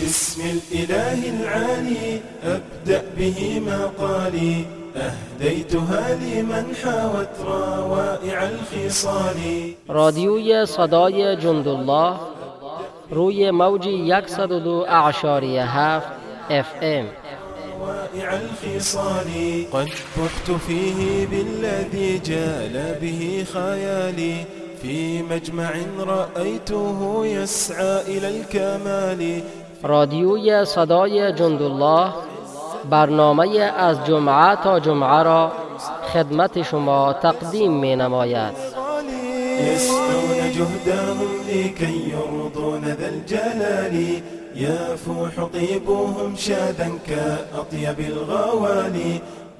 باسم الإله العالي أبدأ به مقالي. أهديتها لمن حاوت روائع الخصال. رادیوی صدای جندالله روی موج 102 اعشاری هفت اف ام. روائع الخصال. قد بحت فيه بالذي جال به خيالي في مجمع رأيته يسعى إلى الكمال رادیوی صدای جندالله برنامه از جمعه تا جمعه را خدمت شما تقدیم می نماید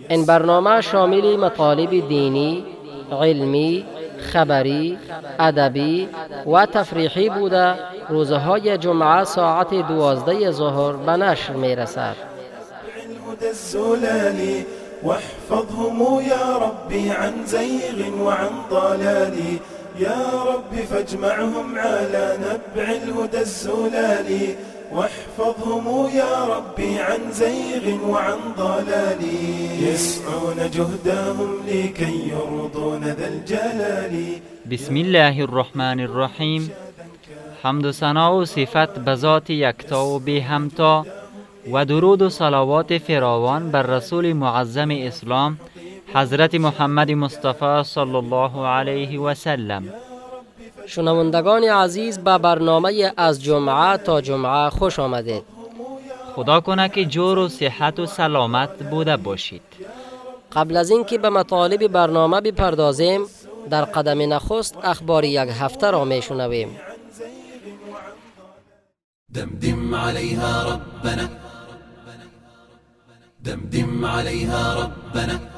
این برنامه شامل مطالب دینی، علمی، خبری، ادبی و تفریحی بوده. روزهای جمعه ساعت دوازده ظهر به نشر می رسد. واحفظهم يا ربي عن زيغ وعن ضلال. يا رب فاجمعهم على نبع الهدى الزلال واحفظهم يا ربي عن زيغ وعن ضلال. يسعون جهدهم لكي يرضون ذا الجلال. بسم الله الرحمن الرحیم حمد و ثنا و صفت به ذات یکتا و بی همتا. و درود و صلوات فراوان بر رسول معظم اسلام حضرت محمد مصطفی صلی الله علیه و سلم. شنوندگان عزیز به برنامه از جمعه تا جمعه خوش آمدید. خدا کنه که جور و صحت و سلامت بوده باشید قبل از اینکه به مطالب برنامه بپردازیم در قدم نخست اخبار یک هفته را می شنویم. دمدم عليها ربنا دمدم عليها ربنا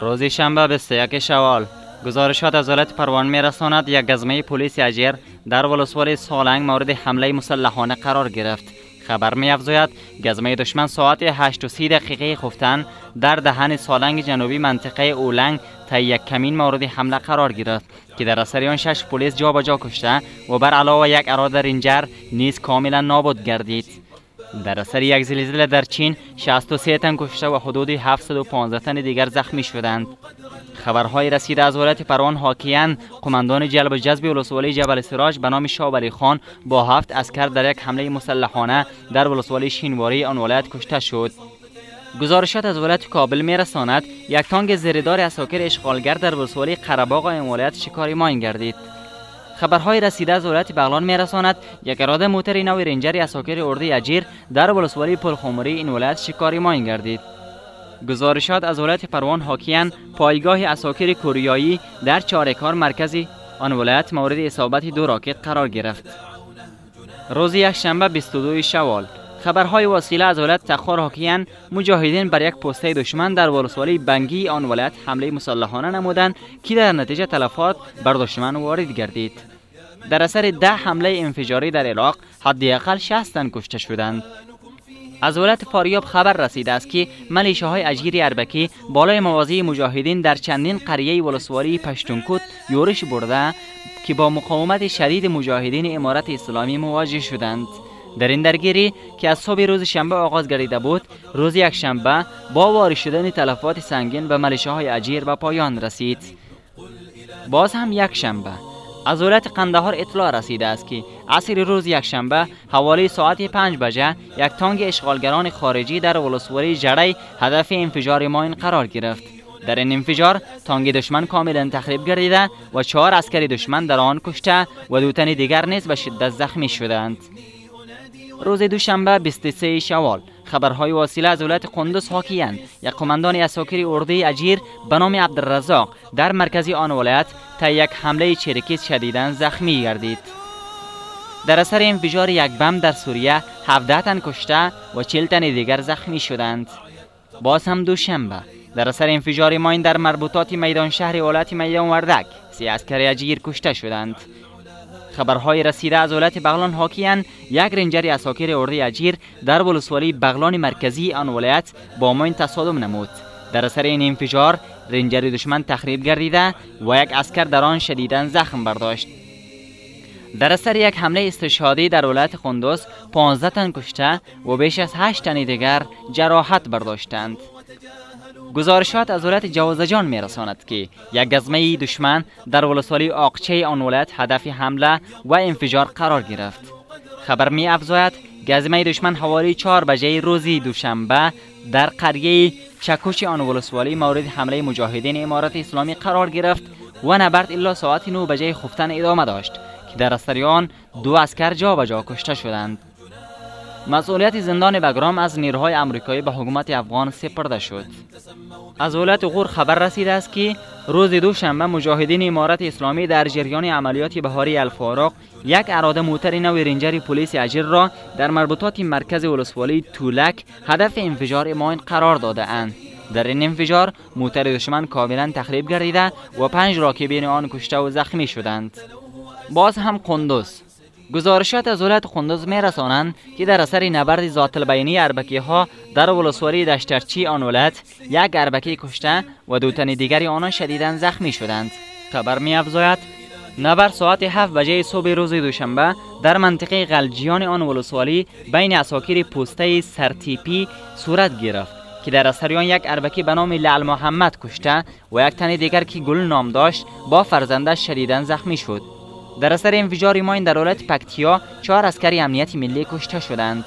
روز شنبه 21 شوال گزارشات از ولایت پروان میرساند یک گزمه پلیس اجیر در ولسوالی سالنگ مورد حمله مسلحانه قرار گرفت. خبر می افزاید گزمه دشمن ساعت 8 و 30 دقیقه خفتن در دهن سالنگ جنوبی منطقه اولنگ تا یک کمین مورد حمله قرار گرفت که در اثر آن شش پلیس جابجا کشته و بر علاوه یک اراده رنجر نیز کاملا نابود گردید. در اثر یک زلزله در چین 63 تن کشته و حدود 715 تن دیگر زخمی شدند. خبرهای رسیده از ولایت پروان حاکیان قماندان جلب و جذب ولسوالی جبل سراج به نام شاه خان با هفت اسکر در یک حمله مسلحانه در ولسوالی شینواری آن ولایت کشته شد. گزارشات از ولایت کابل می رساند یک تانک زیردار اساکر اشغالگر در ولسوالی قرهباغ این ولایت شکاری ماین گردید. خبرهای رسیده از ولایت بغلان می رساند یک اراده موتر نوی رنجر اساکر اردی اجیر در ولسوالی پلخمری این ولایت شکاری ماین گردید. گزارشات از ولایت پروان حاکیان پایگاه اساکر کوریایی در چارکار مرکزی آن ولایت مورد اصابت دو راکت قرار گرفت. روز یک شنبه 22 شوال خبرهای وسیله از ولایت تخار حاکیان مجاهدین بر یک پسته دشمن در ولسوالی بنگی آن ولایت حمله مسلحانه نمودند که در نتیجه تلفات بر دشمن وارد گردید. در اثر ده حمله انفجاری در عراق حداقل 60 تن کشته شدند. از ولایت فاریاب خبر رسیده است که ملیشه های اجیر اربکی بالای موازی مجاهدین در چندین قریه ولسوالی پشتونکوت یورش برده که با مقاومت شدید مجاهدین امارت اسلامی مواجه شدند. در این درگیری که از صبح روز شنبه آغاز گردیده بود روز یک شنبه با وارد شدن تلفات سنگین به ملیشه های اجیر به پایان رسید. باز هم یک شنبه از ولایت قندهار اطلاع رسیده است که عصر روز یکشنبه حوالی ساعت 5 بجه یک تانک اشغالگران خارجی در ولسوالی جړی هدف انفجار ماین قرار گرفت. در این انفجار تانک دشمن کاملا تخریب گردیده و چهار اسکر دشمن در آن کشته و دو تن دیگر نیز به شدت زخمی شدند. روز دوشنبه 23 شوال. خبرهای واصله از ولایت قندوز حاکیان یک قماندان اساکر اردوی اجیر به نام عبدالرزاق در مرکزی آن ولایت تا یک حمله چریکیز شدیداً زخمی گردید. در اثر انفجار یک بم در سوریه 17 تن کشته و 40 تن دیگر زخمی شدند. باز هم دوشنبه. در اثر انفجار ماین در مربوطات میدان شهر ولایت میدان وردک سی اسکر اجیر کشته شدند. خبرهای رسیده از ولایت بغلان حاکیان یک رنجر اساکر اردی اجیر در ولسوالی بغلان مرکزی آن ولایت با ماین تصادم نمود. در اثر این انفجار رنجر دشمن تخریب گردیده و یک اسکر در آن شدیدا زخم برداشت. در اثر یک حمله استشهادی در ولایت قندوز 15 تن کشته و بیش از 8 تن دیگر جراحت برداشتند. گزارشات از ولایت جوازجان می رساند که یک گزمه دشمن در ولسوالی آقچه آن ولایت هدف حمله و انفجار قرار گرفت. خبر می افزاید گزمه دشمن حوالی چهار بجه روزی دوشنبه در قریه چکوش آن ولسوالی مورد حمله مجاهدین امارت اسلامی قرار گرفت و نبرد الا ساعت نو بجه خفتن ادامه داشت که در استریان دو اسکر جا به جا کشته شدند. مسئولیت زندان بگرام از نیروهای امریکایی به حکومت افغان سپرده شد. از ولایت غور خبر رسیده است که روز دوشنبه مجاهدین امارت اسلامی در جریان عملیات بهاری الفاراق یک اراده موتر نو رنجر پلیس اجر را در مربوطات مرکز ولسوالی تولک هدف انفجار ماین قرار داده اند. در این انفجار موتر دشمن کاملا تخریب گردیده و پنج راکبین آن کشته و زخمی شدند. باز هم قندوز. گزارشات از ولایت قندوز می رسانند که در اثر نبرد ذات البینی اربکی ها در ولسوالی دشترچی آن ولایت یک اربکی کشته و دو تن دیگری آنان شدیدا زخمی شدند. خبر می افزاید نبرد ساعت 7 بجه صبح روز دوشنبه در منطقه غلجیان آن ولسوالی بین عساکر پوسته سرتیپی صورت گرفت که در اثر آن یک اربکی به نام لعل محمد کشته و یک تن دیگر که گل نام داشت با فرزنده شدیدا زخمی شد. در اثر انفجار ماین در ولایت پکتیا چهار عسکری امنیت ملی کشته شدند.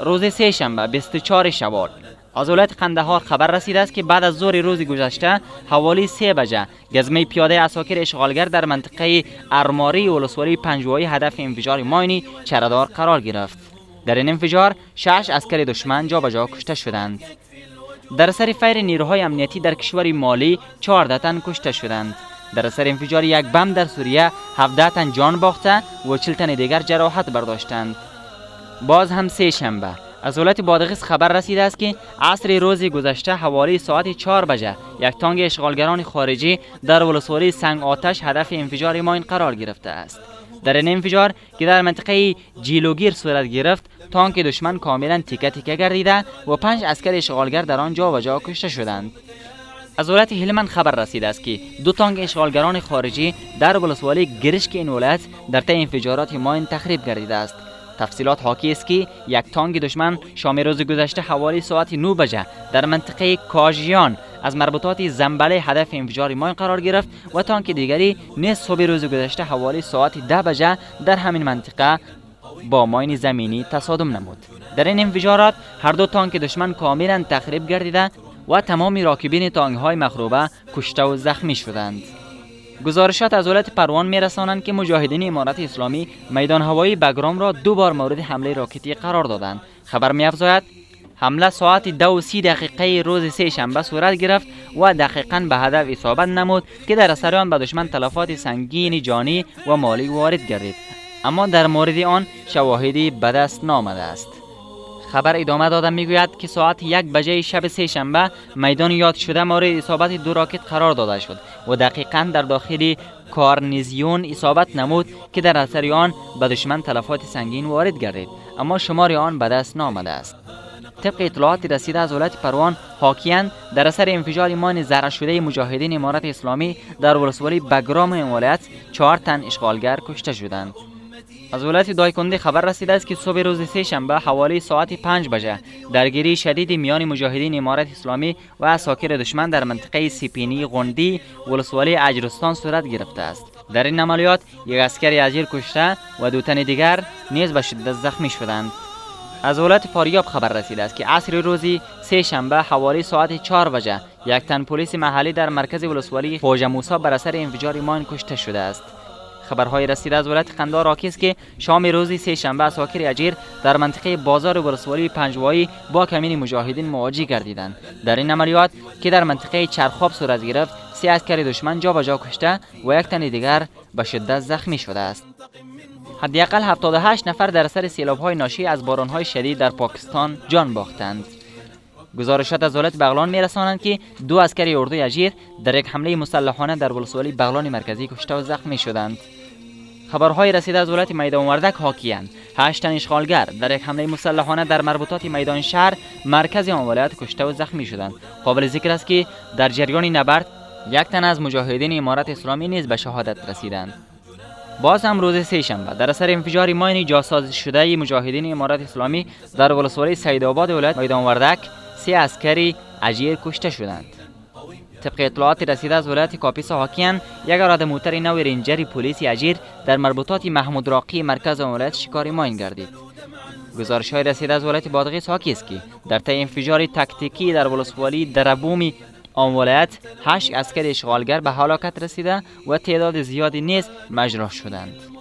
روز سه شنبه 24 شوال از ولایت قندهار خبر رسیده است که بعد از ظهر روز گذشته حوالی سه بجه گزمه پیاده اساکر اشغالگر در منطقه ارماری ولسوالی پنجوایی هدف انفجار ماینی چردار قرار گرفت. در این انفجار شش اسکر دشمن جا جا کشته شدند. در سر فیر نیروهای امنیتی در کشور مالی 14 تن کشته شدند. در اثر انفجار یک بم در سوریه 17 تن جان باخته و 40 تن دیگر جراحت برداشتند. باز هم سه شنبه. از ولایت بادغیس خبر رسیده است که عصر روز گذشته حوالی ساعت 4 بجه یک تانگ اشغالگران خارجی در ولسوالی سنگ آتش هدف انفجار ما این قرار گرفته است. در این انفجار که در منطقه جیلوگیر صورت گرفت تانک دشمن کاملا تیکه تیکه گردیده و پنج اسکر اشغالگر در آن جا و جا کشته شدند. از ولایت هلمند خبر رسیده است که دو تانک اشغالگران خارجی در ولسوالی گرشک این ولایت در طی انفجارات ماین تخریب گردیده است. تفصیلات حاکی است که یک تانک دشمن شام روز گذشته حوالی ساعت 9 بجه در منطقه کاژیان از مربوطات زنبله هدف انفجار ماین قرار گرفت و تانک دیگری نیز صبح روز گذشته حوالی ساعت 10 بجه در همین منطقه با ماین زمینی تصادم نمود. در این انفجارات هر دو تانک دشمن کاملا تخریب گردیده و تمام راکبین تانک های مخروبه کشته و زخمی شدند. گزارشات از ولایت پروان می رسانند که مجاهدین امارت اسلامی میدان هوایی بگرام را دو بار مورد حمله راکتی قرار دادند. خبر می افزاید حمله ساعت دو و سی دقیقه روز سه شنبه صورت گرفت و دقیقا به هدف اصابت نمود که در اثر آن به دشمن تلفات سنگین جانی و مالی وارد گردید اما در مورد آن شواهدی به دست نامده است خبر ادامه داده می‌گوید که ساعت یک بجه شب سه شنبه میدان یاد شده مورد اصابت دو راکت قرار داده شد و دقیقا در داخل کارنیزیون اصابت نمود که در اثر آن به دشمن تلفات سنگین وارد گردید. اما شمار آن به دست نامده است. طبق اطلاعات رسیده از ولایت پروان حاکیان در اثر انفجار مان زرع شده مجاهدین امارت اسلامی در ولسوالی بگرام این ولایت چهار تن اشغالگر کشته شدند. از ولایت دایکنده خبر رسیده است که صبح روز سه شنبه حوالی ساعت 5 بجه درگیری شدید میان مجاهدین امارت اسلامی و اساکر دشمن در منطقه سیپینی غندی ولسوالی اجرستان صورت گرفته است. در این عملیات یک اسکر اجیر کشته و دو تن دیگر نیز به شدت زخمی شدند. از ولایت فاریاب خبر رسیده است که عصر روزی سه شنبه حوالی ساعت 4 بجه یک تن پلیس محلی در مرکز ولسوالی خوجه موسی بر اثر انفجار مان کشته شده است. خبرهای رسیده از ولایت قندار آکی است که شام روزی سه شنبه اساکر اجیر در منطقه بازار ولسوالی پنجوایی با کمین مجاهدین مواجه گردیدند. در این عملیات که در منطقه چرخاب صورت گرفت سه اسکر دشمن جا به جا کشته و یک تن دیگر به شدت زخمی شده است. حداقل 78 نفر در اثر سیلاب‌های ناشی از باران‌های شدید در پاکستان جان باختند. گزارشات از ولایت بغلان میرسانند که دو اسکر اردوی اجیر در یک حمله مسلحانه در ولسوالی بغلان مرکزی کشته و زخمی شدند. خبرهای رسیده از ولایت میدان وردک حاکیان هشت تن اشغالگر در یک حمله مسلحانه در مربوطات میدان شهر مرکز آن ولایت کشته و زخمی شدند. قابل ذکر است که در جریان نبرد یک تن از مجاهدین امارت اسلامی نیز به شهادت رسیدند. باز هم روز سه شنبه در اثر انفجار ماین جاسازی شده مجاهدین امارت اسلامی در ولسوالی سیدآباد ولایت میدان وردک سه عسکری اجیر کشته شدند. طبق اطلاعات رسیده از ولایت کاپیسا حاکیست یک راد موتر نوع رنجر پلیس اجیر در مربوطات محمود راقی مرکز ولایت شکار ماین گردید. گزارش های رسیده از ولایت بادغیس حاکی است که در طی انفجار تکتیکی در ولسوالی دربومی آن ولایت هشت اسکر اشغالگر به هلاکت رسیده و تعداد زیادی نیز مجروح شدند.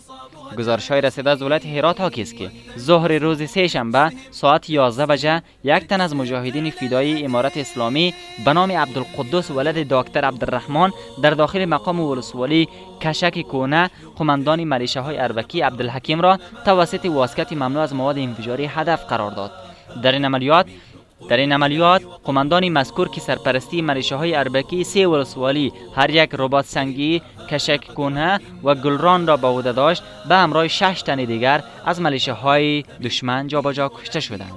گزارش های رسیده از ولایت هرات حاکی است که ظهر روز سه شنبه ساعت 11 بجه یک تن از مجاهدین فدایی امارت اسلامی به نام عبدالقدوس ولد دکتر عبدالرحمن در داخل مقام ولسوالی کشک کونه قماندان ملیشه های اربکی عبدالحکیم را توسط واسکت ممنوع از مواد انفجاری هدف قرار داد. در این عملیات در این عملیات قماندان مذکور که سرپرستی ملیشه های اربکی سه ولسوالی هر یک ربات سنگی کشک کنه و گلران را به عهده داشت به همراه شش تن دیگر از ملیشه های دشمن جابجا کشته شدند.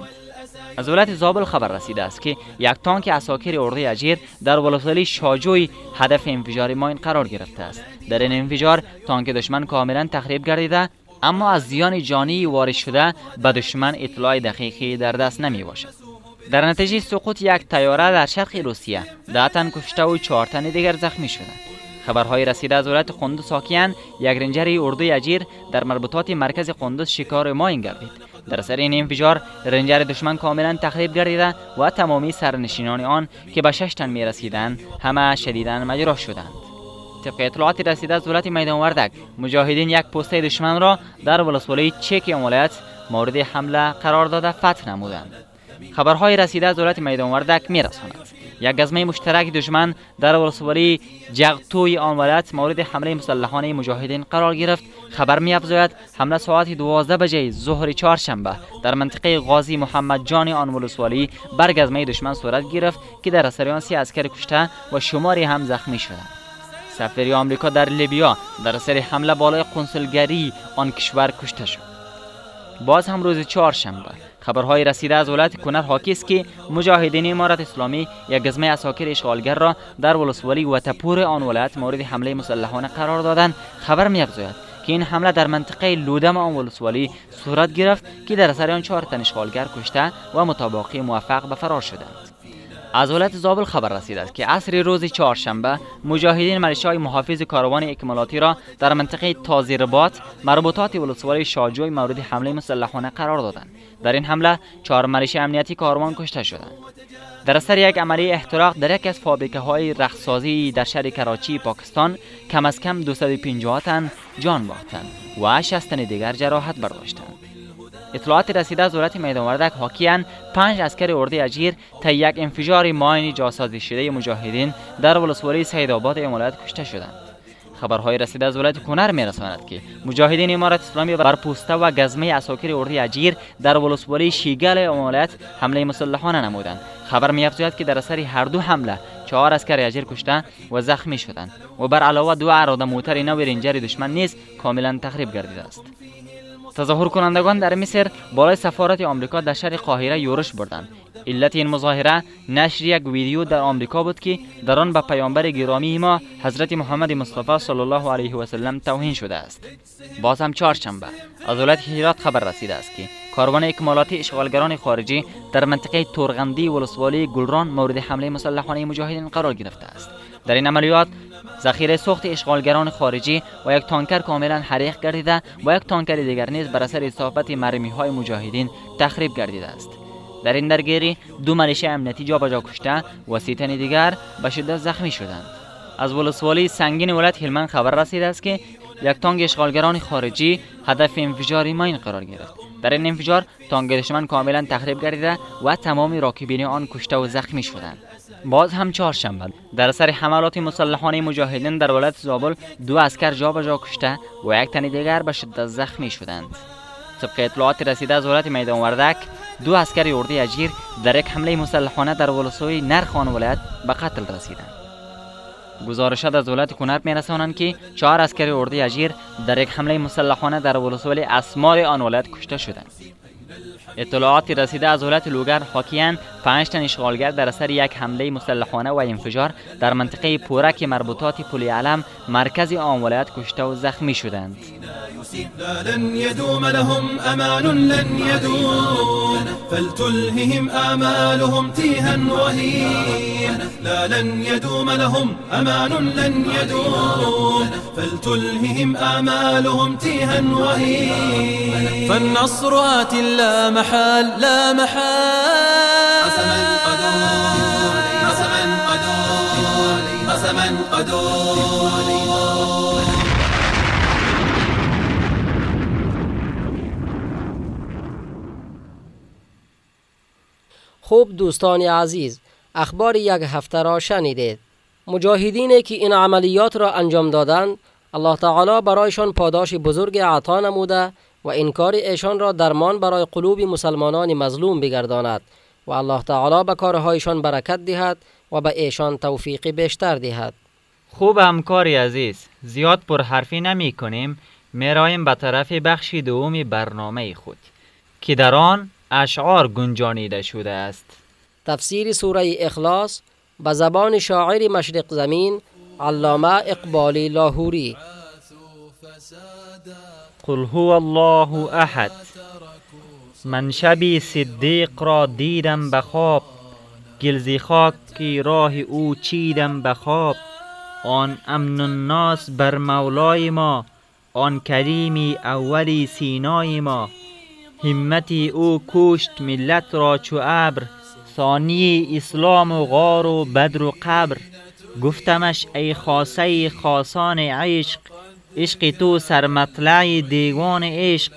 از ولایت زابل خبر رسیده است که یک تانک اساکر ارده اجیر در ولسوالی شاجوی هدف انفجار ماین قرار گرفته است. در این انفجار تانک دشمن کاملا تخریب گردیده اما از زیان جانی وارد شده به دشمن اطلاع دقیقی در دست نمی باشد در نتیجه سقوط یک تیاره در شرق روسیه ده تن کشته و چهار تن دیگر زخمی شدند خبرهای رسیده از ولایت قندوز ساکیان یک رنجر اردوی اجیر در مربوطات مرکز قندوز شکار ماین گردید در سر این انفجار رنجر دشمن کاملا تخریب گردیده و تمامی سرنشینان آن که به شش تن می رسیدند همه شدیدا مجروح شدند. طبق اطلاعات رسیده از ولایت میدان وردک مجاهدین یک پسته دشمن را در ولسوالی چک ولایت مورد حمله قرار داده فتح نمودند. خبرهای رسیده از دولت میدان وردک میرساند. یک گزمه مشترک دشمن در ولسوالی جغتوی آن ولایت مورد حمله مسلحانه مجاهدین قرار گرفت. خبر می افزاید حمله ساعت 12 بجه ظهر چهارشنبه در منطقه غازی محمد جان آن ولسوالی بر گزمه دشمن صورت گرفت که در اثر آن سی عسکر کشته و شماری هم زخمی شدند. سفیر آمریکا در لیبیا در اثر حمله بالای قنسلگری آن کشور کشته شد. باز هم روز چهارشنبه خبرهای رسیده از ولایت کنر حاکی است که مجاهدین امارت اسلامی یک گزمه اساکر اشغالگر را در ولسوالی و تپور آن ولایت مورد حمله مسلحانه قرار دادند. خبر میافزاید که این حمله در منطقه لودم آن ولسوالی صورت گرفت که در اثر آن چهار تن اشغالگر کشته و مطابقی موفق به فرار شدند. از ولایت زابل خبر رسیده است که عصر روز چهارشنبه مجاهدین های محافظ کاروان اکمالاتی را در منطقه تازیربات مربوطات ولسوالی شاجوی مورد حمله مسلحانه قرار دادند. در این حمله چهار ملیشه امنیتی کاروان کشته شدند. در اثر یک عملی احتراق در یک از فابریکه های رخصازی در شهر کراچی پاکستان کم از کم 250 تن جان باختند و 60 تن دیگر جراحت برداشتند. اطلاعات رسیده از دولت میدان وردک حاکیان پنج اسکر ارده اجیر تا یک انفجار ماین جاسازی شده مجاهدین در ولسوالی سیدآباد ولایت کشته شدند. خبرهای رسیده از ولایت کنر میرساند که مجاهدین امارت اسلامی بر پوسته و گزمه اساکر ارده اجیر در ولسوالی شیگل ولایت حمله مسلحانه نمودند. خبر میافزاید که در اثر هر دو حمله چهار اسکر اجیر کشته و زخمی شدند و بر علاوه دو اراده موتر نو رنجر دشمن نیز کاملا تخریب گردیده است. تظاهر کنندگان در مصر بالای سفارت آمریکا در شهر قاهره یورش بردند. علت این مظاهره نشر یک ویدیو در آمریکا بود که در آن به پیامبر گرامی ما حضرت محمد مصطفی صلی الله علیه و سلم توهین شده است. باز هم چهارشنبه از ولایت هرات خبر رسیده است که کاروان اکمالات اشغالگران خارجی در منطقه تورغندی ولسوالی گلران مورد حمله مسلحانه مجاهدین قرار گرفته است. در این عملیات ذخیره سوخت اشغالگران خارجی و یک تانکر کاملا حریق گردیده و یک تانکر دیگر نیز بر اثر اصابت مرمی های مجاهدین تخریب گردیده است. در این درگیری دو ملیشه امنیتی جابجا کشته و سی دیگر به شدت زخمی شدند. از ولسوالی سنگین ولایت هلمند خبر رسیده است که یک تانک اشغالگران خارجی هدف انفجاری ماین قرار گرفت. در این انفجار تانک دشمن کاملا تخریب گردیده و تمام راکبین آن کشته و زخمی شدند. باز هم چهارشنبه در سر حملات مسلحانه مجاهدین در ولایت زابل دو اسکر جابجا کشته و یک تن دیگر به شدت زخمی شدند. طبق اطلاعات رسیده از ولایت میدان وردک دو اسکر اردی اجیر در یک حمله مسلحانه در ولسوی نرخان ولایت به قتل رسیدند. گزارشات از دولت کنر میرسانند که چهار اسکر اردوی اجیر در یک حمله مسلحانه در ولسوالی اسمار آن ولایت کشته شدند. اطلاعاتی رسیده از ولایت لوگر حاکیان پنج تن اشغالگر در اثر یک حمله مسلحانه و انفجار در منطقه پورک مربوطات پل علم مرکز آن ولایت کشته و زخمی شدند. لا لن يدوم لهم أمان لن يدوم فلتلههم آمالهم تيها وهين لا لن يدوم لهم أمان لن يدوم فلتلههم آمالهم تيها وهين فالنصر آت لا محال لا محال قسم القدور قسم القدور قسم القدور خوب دوستان عزیز اخبار یک هفته را شنیدید. مجاهدینی که این عملیات را انجام دادند الله تعالی برایشان پاداش بزرگ عطا نموده و انکار ایشان را درمان برای قلوب مسلمانان مظلوم بگرداند و الله تعالی به کارهایشان برکت دهد و به ایشان توفیق بیشتر دهد. خوب همکاری عزیز زیاد پرحرفی نمی کنیم. میرایم به طرف بخش دوم برنامه خود که در آن اشعار گنجانیده شده است. تفسیر سوره اخلاص به زبان شاعر مشرق زمین علامه اقبالی لاهوری. قل هو الله احد من شبی صدیق را دیدم به خواب گلزی خاکی راه او چیدم به خواب آن امن الناس بر مولای ما آن کریمی اولی سینای ما. همتی او کشت ملت را چو ابر ثانی اسلام و غار و بدر و قبر. گفتمش ای خاصه خاصان عشق عشق تو سرمطلع دیوان عشق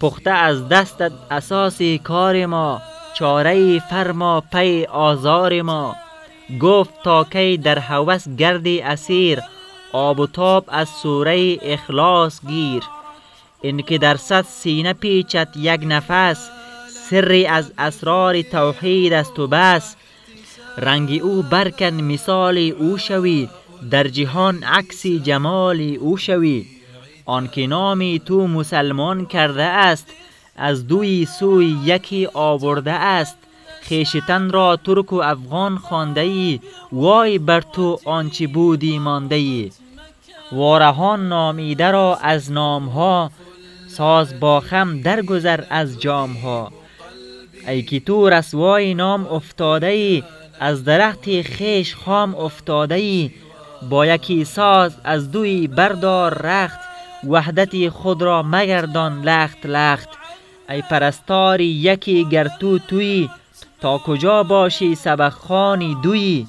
پخته از دستت اساس کار ما چاره فرما پی آزار ما. گفت تا کی در هوس گردی اسیر آب و تاب از سوره اخلاص گیر. این که در صد سینه پیچت یک نفس سری از اسرار توحید است و بس. رنگ او برکن مثال او شوی در جهان عکس جمال او شوی. آنکه نامی تو مسلمان کرده است از دوی سوی یکی آورده است. خیشتن را ترک و افغان خانده ای وای بر تو آنچه بودی مانده ای وارهان نامیده را از نامها ساز با خم درگذر از جام ها ای که تو رسوای نام افتاده ای از درخت خیش خام افتاده ای با یکی ساز از دوی بردار رخت وحدت خود را مگردان لخت لخت. ای پرستاری یکی گر تو توی تا کجا باشی سبخانی دوی؟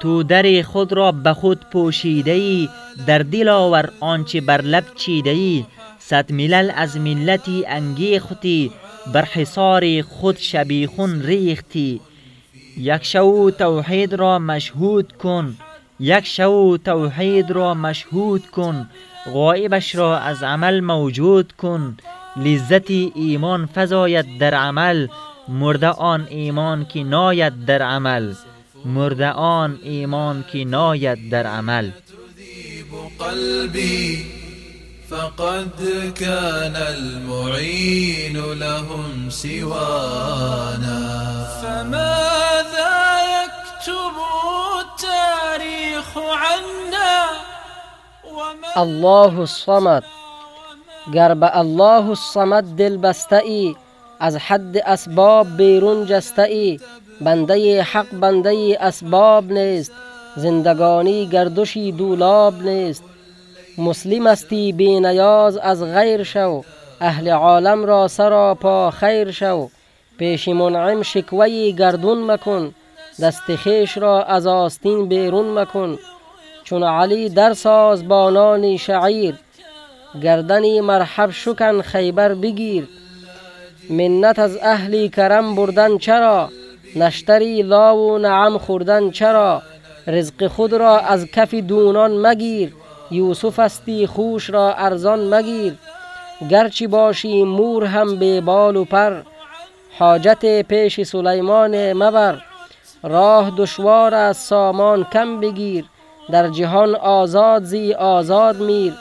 تو در خود را به خود پوشیده ای در دل آور آنچه بر لب چیده ای صد ملل از ملتی انگیختی بر حصار خود شبیخون ریختی. یک شو توحید را مشهود کن یک شو توحید را مشهود کن غایبش را از عمل موجود کن. لذت ایمان فزاید در عمل مرده آن ایمان که ناید در عمل. مرده آن ایمان که ناید در عمل. فقد كان المعين لهم سوانا. فماذا الله الصمد. گر به الله الصمد دل بسته ای از حد اسباب بیرون جسته ای بنده حق بنده اسباب نیست زندگانی گردشی دولاب نیست. مسلم استی بی نیاز از غیر شو اهل عالم را سرا پا خیر شو. پیش منعم شکوی گردون مکن دست خیش را از آستین بیرون مکن چون علی در ساز با نان شعیر گردنی مرحب شکن خیبر بگیر. منت از اهلی کرم بردن چرا؟ نشتری لا و نعم خوردن چرا؟ رزق خود را از کف دونان مگیر یوسف استی خوش را ارزان مگیر. گرچی باشی مور هم به بال و پر حاجت پیش سلیمان مبر. راه دشوار از سامان کم بگیر در جهان آزاد زی آزاد میر.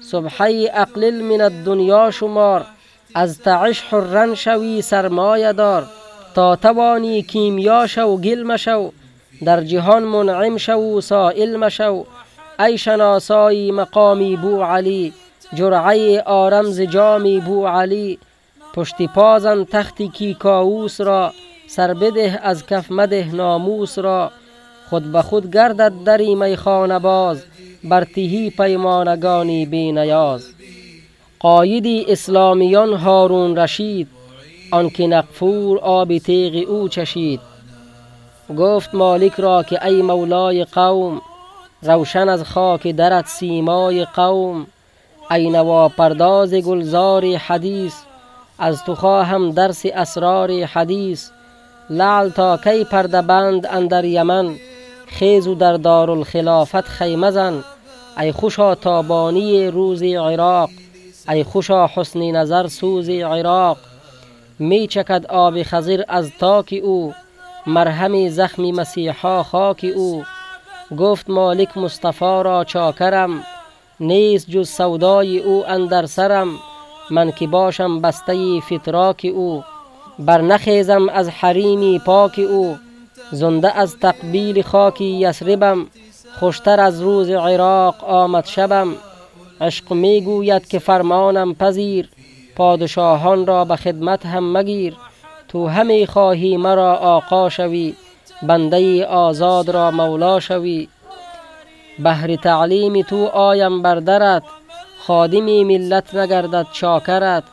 صبحی اقلل من الدنیا شمار از تعش حرن شوی سرمایه دار. تا توانی کیمیا شو گل مشو در جهان منعم شو سائل مشو. ای شناسایی مقامی بو علی جرعه آرم ز جامی بو علی. پشتی پازن تختی کی کاووس را سر بده از کف مده ناموس را. خود به خود گردد دری میخانه باز بر تهی پیمانگانی بی نیاز. قایدی اسلامیان هارون رشید آنکه نقفور آب تیغ او چشید. گفت مالک را که ای مولای قوم روشن از خاک درت سیمای قوم. ای نوا پرداز گلزار حدیث از تو خواهم درس اسرار حدیث. لعل تا کی پرده بند اندر یمن خیز و در دارالخلافت خیمه زن. ای خوشا تابانی روز عراق ای خوشا حسن نظر سوز عراق. می چکد آب خزیر از تاک او مرهم زخم مسیحا خاک او. گفت مالک مصطفی را چاکرم نیست جز سودای او اندر سرم. من که باشم بسته فتراک او. بر نخیزم از حریمی پاک او. زنده از تقبیل خاکی یسربم خوشتر از روز عراق آمد شبم. عشق می گوید که فرمانم پذیر. پادشاهان را به خدمت هم مگیر. تو همی خواهی مرا آقا شوی. بنده آزاد را مولا شوی. بهر تعلیم تو آیم بردرت خادمی ملت نگردد چاکرت.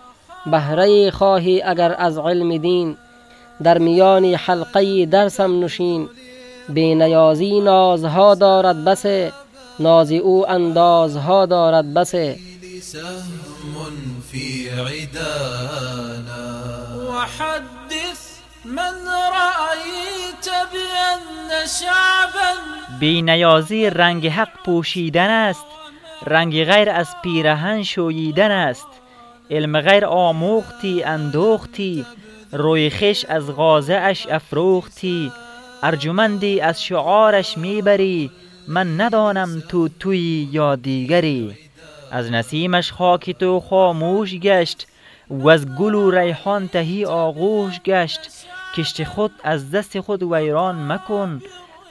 بهره خواهی اگر از علم دین در میان حلقه درسم نشین. بی نیازی نازها دارد بسه ناز او اندازها دارد بسه سهم في عدانا وحدث من رأيت بأن شعبا بی نیازی رنگ حق پوشیدن است رنگ غیر از پیرهن شوییدن است. علم غیر آموختی اندوختی. روی خش از غازه اش افروختی. ارجمندی از شعارش می‌بری. من ندانم تو توی یا دیگری. از نسیمش خاک تو خاموش گشت. و از گل و ریحان تهی آغوش گشت. کشت خود از دست خود ویران مکن.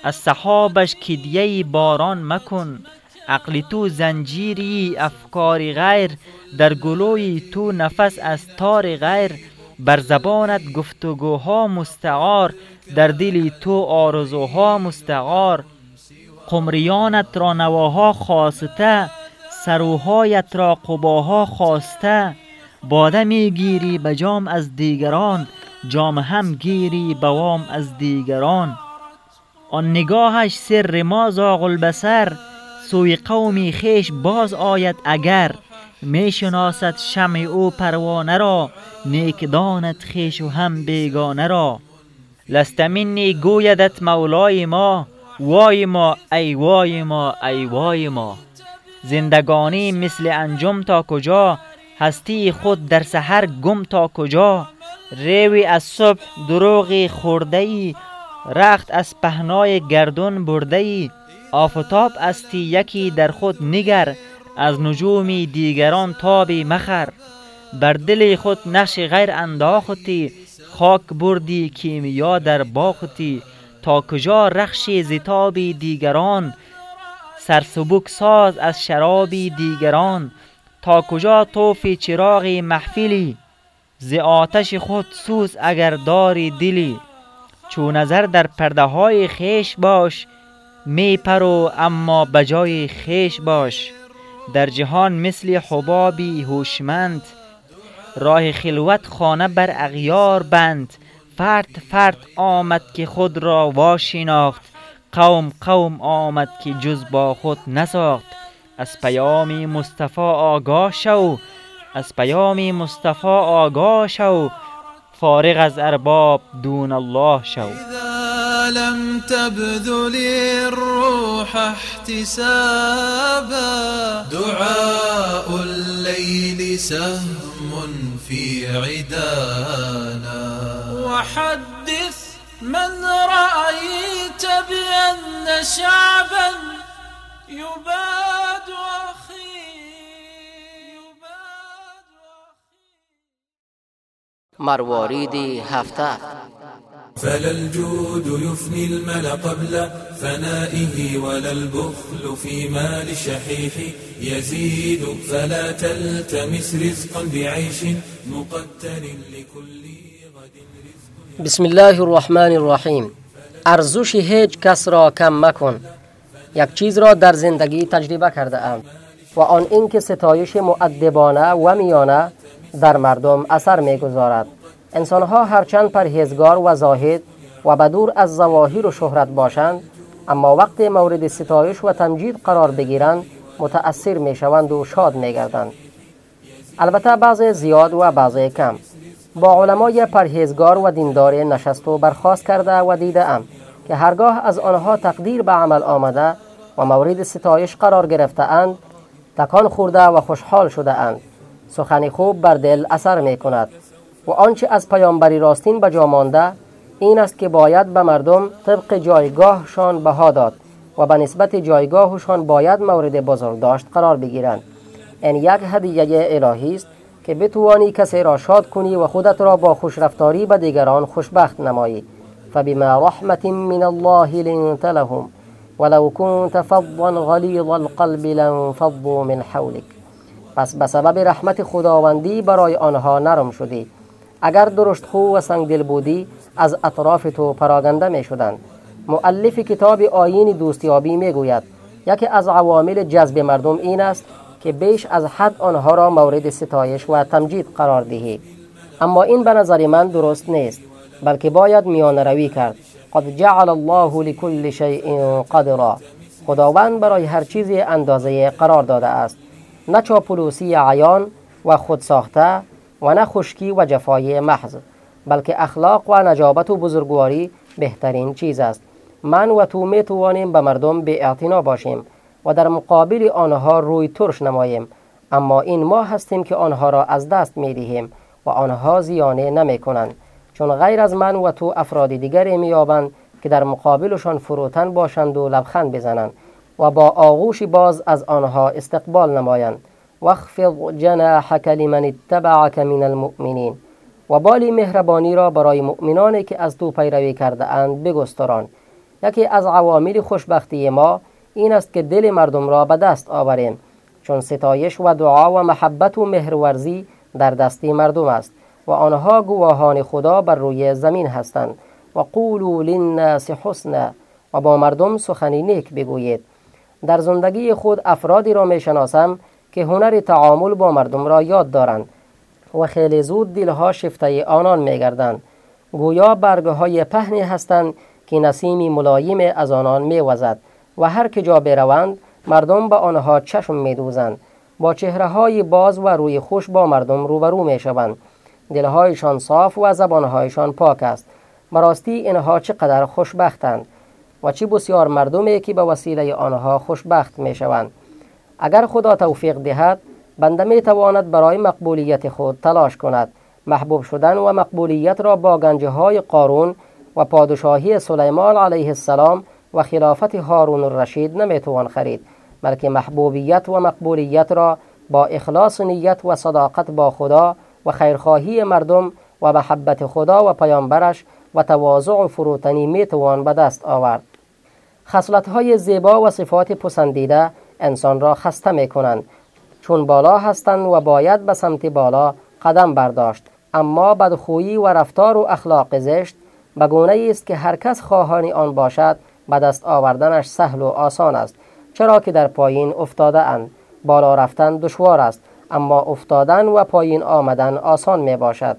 از صحابش کدیه باران مکن. عقل تو زنجیری افکار غیر در گلوی تو نفس از تار غیر. بر زبانت گفتگوها مستعار در دل تو آرزوها مستعار. قمریانت را نواها خواسته سروهایت را قباها خواسته. باده می‌گیری به جام از دیگران جام هم گیری بوام از دیگران. آن نگاهش سر ما البسر سوی قومی خیش باز آید اگر. می‌شناسد شمع او پروانه را نیک داند خیش و هم بیگانه را. لست منی گویدت مولای ما وای ما ای وای ما ای وای ما. زندگانی مثل انجم تا کجا؟ هستی خود در سحر گم تا کجا؟ روی از صبح دروغی خورده ای رخت از پهنای گردون برده ای آفتاب استی یکی در خود نگر از نجومی دیگران تابی مخر. بر دل خود نقش غیر انداختی خاک بردی کیمیا در باختی. تا کجا رخش زتابی دیگران؟ سرسبک ساز از شرابی دیگران. تا کجا توف چراغ محفلی؟ ز آتش خود سوز اگر داری دلی. چون نظر در پرده های خیش باش می پرو اما بجای خیش باش. در جهان مثل حبابی هوشمند. راه خلوت خانه بر اغیار بند. فرد فرد آمد که خود را واشناخت. قوم قوم آمد که جز با خود نساخت. از پیام مصطفی آگاه شو. از پیام مصطفی آگاه شو. فارغ از ارباب دون الله شو. إذا لم تبذل الروح احتسابا دعاء الليل سهم في عدانا وحدث من رأيت بأن شعبا يباد أخي هفته فلا الجود يفني المل قبل فنائه ولا البخل في مال الشحيح يزيد فلا تلتمس رزقا بعيش مقتل لكل غد رزق. بسم الله الرحمن الرحیم ارزش هیچ کس را کم مکن. یک چیز را در زندگی تجربه کرده ام. و آن اینکه ستایش معدبانه و میانه در مردم اثر میگذارد. انسانها هرچند پرهیزگار و زاهد و بدور از زواهر و شهرت باشند اما وقت مورد ستایش و تمجید قرار بگیرند متأثر می‌شوند و شاد میگردند. البته بعض زیاد و بعض کم. با علمای پرهیزگار و دیندار نشست و برخواست کرده و دیده ام که هرگاه از آنها تقدیر به عمل آمده و مورد ستایش قرار گرفته اند تکان خورده و خوشحال شده اند. سخن خوب بر دل اثر می کند و آنچه از پیامبری راستین به جا مانده این است که باید به مردم طبق جایگاهشان بها داد و به نسبت جایگاهشان باید مورد بزرگداشت قرار بگیرند. این یک هدیه الهی است که بتوانی کسی را شاد کنی و خودت را با خوشرفتاری به دیگران خوشبخت نمایی. فبما رحمة من الله لنت لهم ولو كنت فظا غلیظ القلب لانفضوا من حولك پس به سبب رحمت خداوندی برای آنها نرم شدی. اگر درشت خو و سنگدل بودی از اطراف تو پراگنده می شدند. مؤلف کتاب آیین دوستیابی می گوید یکی از عوامل جذب مردم این است که بیش از حد آنها را مورد ستایش و تمجید قرار دهی. اما این به نظر من درست نیست بلکه باید میان روی کرد. قد جعل الله لكل شیء قدرا. خداوند برای هر چیزی اندازه قرار داده است. نه چاپلوسی عیان و خود ساخته و نه خشکی و جفای محض بلکه اخلاق و نجابت و بزرگواری بهترین چیز است. من و تو می توانیم به مردم به باشیم و در مقابل آنها روی ترش نماییم. اما این ما هستیم که آنها را از دست می دهیم و آنها زیانه نمی کنند چون غیر از من و تو افراد دیگری می یابند که در مقابلشان فروتن باشند و لبخند بزنند و با آغوش باز از آنها استقبال نمایند. واخفض جناحك لمن اتبعك من المؤمنین. و بالی مهربانی را برای مؤمنانی که از تو پیروی کرده اند بگستران. یکی از عوامل خوشبختی ما این است که دل مردم را به دست آوریم چون ستایش و دعا و محبت و مهرورزی در دستی مردم است و آنها گواهان خدا بر روی زمین هستند. و قولوا للناس حسنا و با مردم سخنی نیک بگویید. در زندگی خود افرادی را می‌شناسم که هنر تعامل با مردم را یاد دارند و خیلی زود دلها شفته آنان میگردند. گویا برگه های پهنی هستند که نسیمی ملایم از آنان میوزد و هر که جا بروند مردم به آنها چشم میدوزند. با چهره های باز و روی خوش با مردم روبرو می‌شوند. دلهایشان صاف و زبانهایشان پاک است. براستی اینها چقدر خوشبختند و چه بسیار مردمی که به وسیله آنها خوشبخت می‌شوند. اگر خدا توفیق دهد بنده می تواند برای مقبولیت خود تلاش کند. محبوب شدن و مقبولیت را با گنجه های قارون و پادشاهی سلیمان علیه السلام و خلافت هارون الرشید نمی‌توان خرید. بلکه محبوبیت و مقبولیت را با اخلاص نیت و صداقت با خدا و خیرخواهی مردم و محبت خدا و پیامبرش و تواضع و فروتنی می‌توان به دست آورد. خصلت های زیبا و صفات پسندیده انسان را خسته می کنند چون بالا هستند و باید به سمت بالا قدم برداشت. اما بدخویی و رفتار و اخلاق زشت به گونه است که هر کس خواهانی آن باشد به دست آوردنش سهل و آسان است. چرا که در پایین افتاده اند. بالا رفتن دشوار است اما افتادن و پایین آمدن آسان می باشد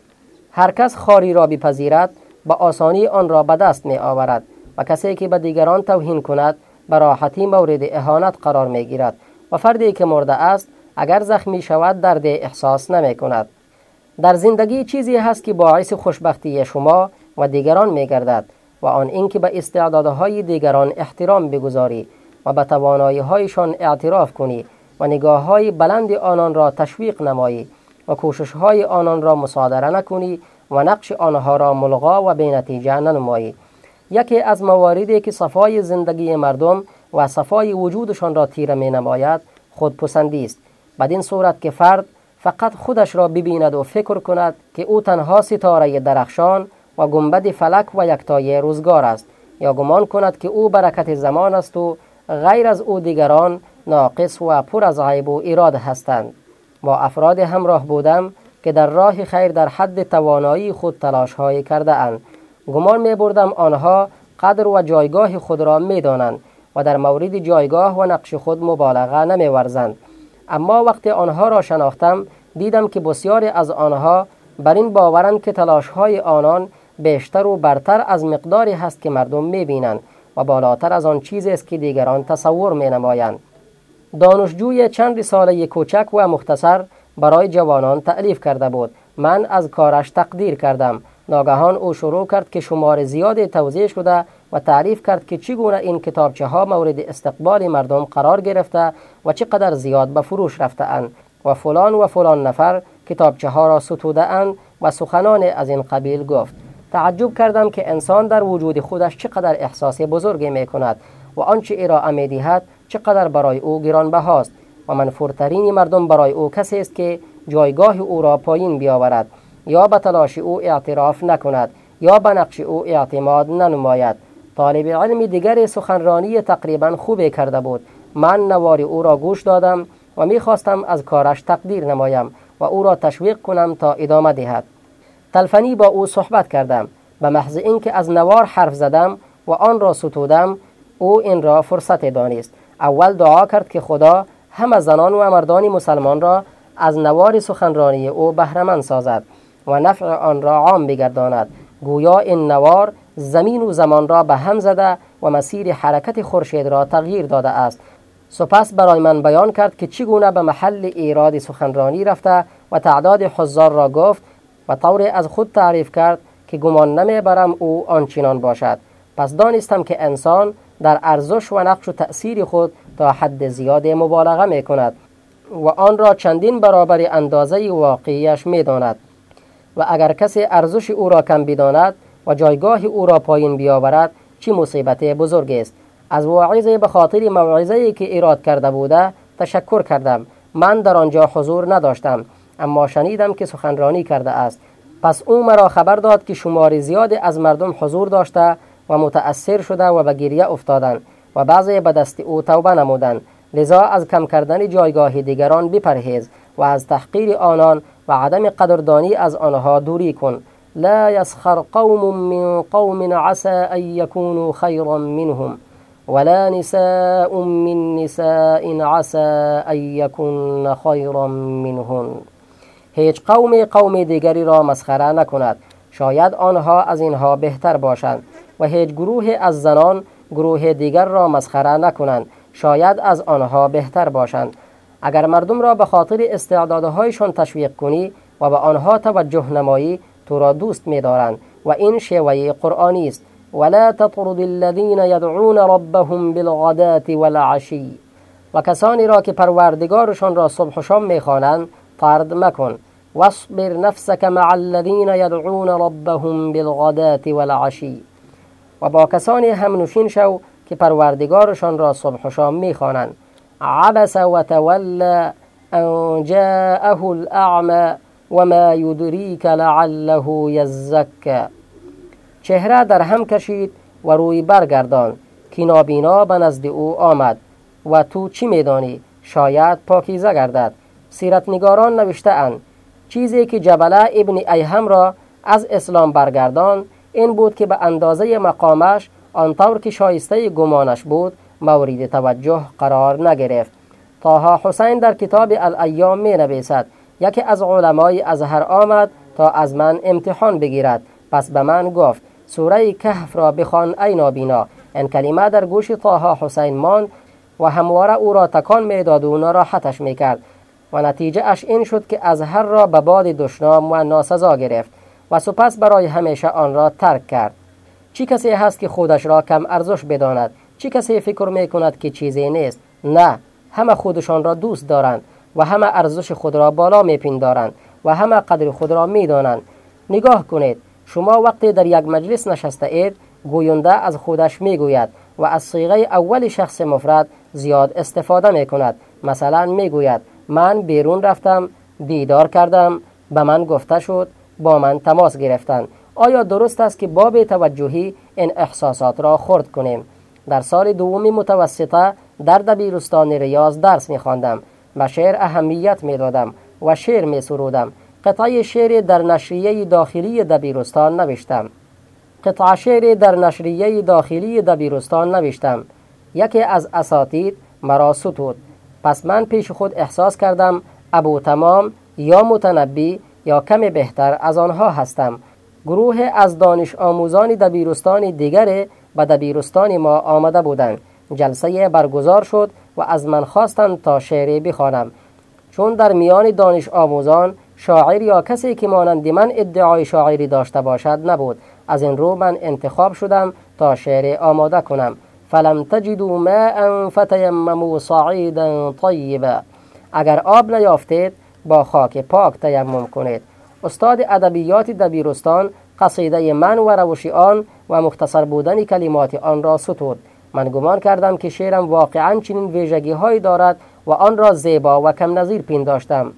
هر کس خاری را بپذیرد به آسانی آن را به دست می آورد و کسی که به دیگران توهین کند به راحتی مورد اهانت قرار می گیرد و فردی که مرده است اگر زخمی شود درد احساس نمی کند در زندگی چیزی هست که باعث خوشبختی شما و دیگران می گردد و آن اینکه به استعدادهای دیگران احترام بگذاری و به توانایی هایشان اعتراف کنی و نگاه های بلند آنان را تشویق نمایی و کوشش های آنان را مصادره نکنی و نقش آنها را ملغا و به نتیجه ننمایی. یکی از مواردی که صفای زندگی مردم و صفای وجودشان را تیره می نماید خودپسندی است. بدین صورت که فرد فقط خودش را ببیند و فکر کند که او تنها ستاره درخشان و گنبد فلک و یکتای روزگار است یا گمان کند که او برکت زمان است و غیر از او دیگران ناقص و پر از عیب و ایراد هستند. با افراد همراه بودم که در راه خیر در حد توانایی خود تلاش های کرده اند گمان می بردم آنها قدر و جایگاه خود را می دانند و در مورد جایگاه و نقش خود مبالغه نمی ورزند اما وقتی آنها را شناختم دیدم که بسیاری از آنها بر این باورند که تلاش های آنان بیشتر و برتر از مقداری هست که مردم می بینند و بالاتر از آن چیزی است که دیگران تصور می نمایند. دانشجوی چند ساله کوچک و مختصر برای جوانان تعلیف کرده بود. من از کارش تقدیر کردم. ناگهان او شروع کرد که شمار زیادی توضیح شده و تعریف کرد که چگونه این کتابچه ها مورد استقبال مردم قرار گرفته و چقدر زیاد به فروش رفته اند و فلان و فلان نفر کتابچه ها را ستوده اند و سخنان از این قبیل گفت. تعجب کردم که انسان در وجود خودش چقدر احساس بزرگی می کند و آنچه ارائه می دهد چقدر برای او گرانبهاست و منفورترین مردم برای او کسی است که جایگاه او را پایین بیاورد. یا به تلاش او اعتراف نکند یا به نقش او اعتماد ننماید. طالب علم دیگر سخنرانی تقریبا خوبی کرده بود. من نوار او را گوش دادم و می‌خواستم از کارش تقدیر نمایم و او را تشویق کنم تا ادامه دهد. تلفنی با او صحبت کردم. به محض اینکه از نوار حرف زدم و آن را ستودم او این را فرصت دانست. اول دعا کرد که خدا همه زنان و مردان مسلمان را از نوار سخنرانی او بهرمند سازد. و نفع آن را عام بگرداند. گویا این نوار زمین و زمان را به هم زده و مسیر حرکت خورشید را تغییر داده است. سپس برای من بیان کرد که چگونه به محل ایراد سخنرانی رفته و تعداد حضار را گفت و طور از خود تعریف کرد که گمان نمی‌برم او آنچنان باشد. پس دانستم که انسان در ارزش و نقش و تأثیر خود تا حد زیاد مبالغه می کند و آن را چندین برابر اندازه واقعیش می داند و اگر کسی ارزش او را کم بداند و جایگاه او را پایین بیاورد چی مصیبت بزرگ است؟ از واعظه به خاطر موعظه که ایراد کرده بوده تشکر کردم. من در آنجا حضور نداشتم اما شنیدم که سخنرانی کرده است. پس او مرا خبر داد که شمار زیادی از مردم حضور داشته و متأثر شده و به گریه افتادند و بعضی به دست او توبه نمودند. لذا از کم کردن جایگاه دیگران بپرهیز. و از تحقیر آنان و عدم قدردانی از آنها دوری کن. لا يسخر قوم من قوم عسى ان يكونوا خيرا منهم ولا نساء من نساء عسى ان يكن خيرا منهن. هیچ قوم قوم دیگری را مسخره نکند. شاید آنها از اینها بهتر باشند و هیچ گروه از زنان گروه دیگر را مسخره نکنند. شاید از آنها بهتر باشند. اگر مردم را به خاطر استعدادهایشان تشویق کنی و به آنها توجه نمایی تو را دوست می دارند و این شیوه قرآنی است. ولا تطرد الذين يدعون ربهم بالغداة والعشی و کسانی را که پروردگارشان را صبح و شام می‌خوانند طرد مکن. واصبر نفسك مع الذين يدعون ربهم بالغداة والعشی و با کسانی هم نشین شو که پروردگارشان را صبح و شام می‌خوانند. عبس و تولا ان جاءه الاعمى وما يدريك لعله یزکه چهره در هم کشید و روی برگردان. که نابینا به نزد او آمد و تو چی میدانی؟ شاید پاکیزه گردد. سیرت نگاران نوشته اند. چیزی که جبله ابن ایهم را از اسلام برگردان این بود که به اندازه مقامش آنطور که شایسته گمانش بود مورد توجه قرار نگرفت. طاها حسین در کتاب الایام می نویسد یکی از علمای ازهر آمد تا از من امتحان بگیرد. پس به من گفت سوره کهف را بخوان ای نابینا. این کلمه در گوش طاها حسین ماند و همواره او را تکان می‌داد و ناراحتش می‌کرد. و نتیجه اش این شد که ازهر را به باد دشنام و ناسزا گرفت و سپس برای همیشه آن را ترک کرد. چی کسی هست که خودش را کم ارزش بداند؟ چی کسی فکر می کند که چیزی نیست؟ نه همه خودشان را دوست دارند و همه ارزش خود را بالا می پندارند و همه قدر خود را می دانند نگاه کنید شما وقتی در یک مجلس نشسته اید گوینده از خودش می گوید و از صیغه اول شخص مفرد زیاد استفاده می کند مثلا می گوید من بیرون رفتم دیدار کردم به من گفته شد با من تماس گرفتند آیا درست است که باب توجهی این احساسات را خرد کنیم؟ در سال دوم متوسطه در دبیرستان ریاض درس می خواندم و شعر اهمیت می دادم و شعر می سرودم قطعه شعر در نشریه داخلی دبیرستان نوشتم. قطعه شعر در نشریه داخلی دبیرستان نوشتم. یکی از اساتید مرا ستود. پس من پیش خود احساس کردم ابو تمام یا متنبی یا کم بهتر از آنها هستم. گروه از دانش آموزان دبیرستان دیگر به دبیرستان ما آمده بودند. جلسه برگزار شد و از من خواستند تا شعری بخوانم. چون در میان دانش آموزان شاعر یا کسی که مانند من ادعای شاعری داشته باشد نبود. از این رو من انتخاب شدم تا شعر آماده کنم. فلم تجدوا ماء فتیمموا صعیدا طیبا. اگر آب نیافتید با خاک پاک تیمم کنید. استاد ادبیات دبیرستان قصیده من و روش آن و مختصر بودن کلمات آن را ستود. من گمان کردم که شعرم واقعا چنین ویژگی هایی دارد و آن را زیبا و کم نظیر پنداشتم.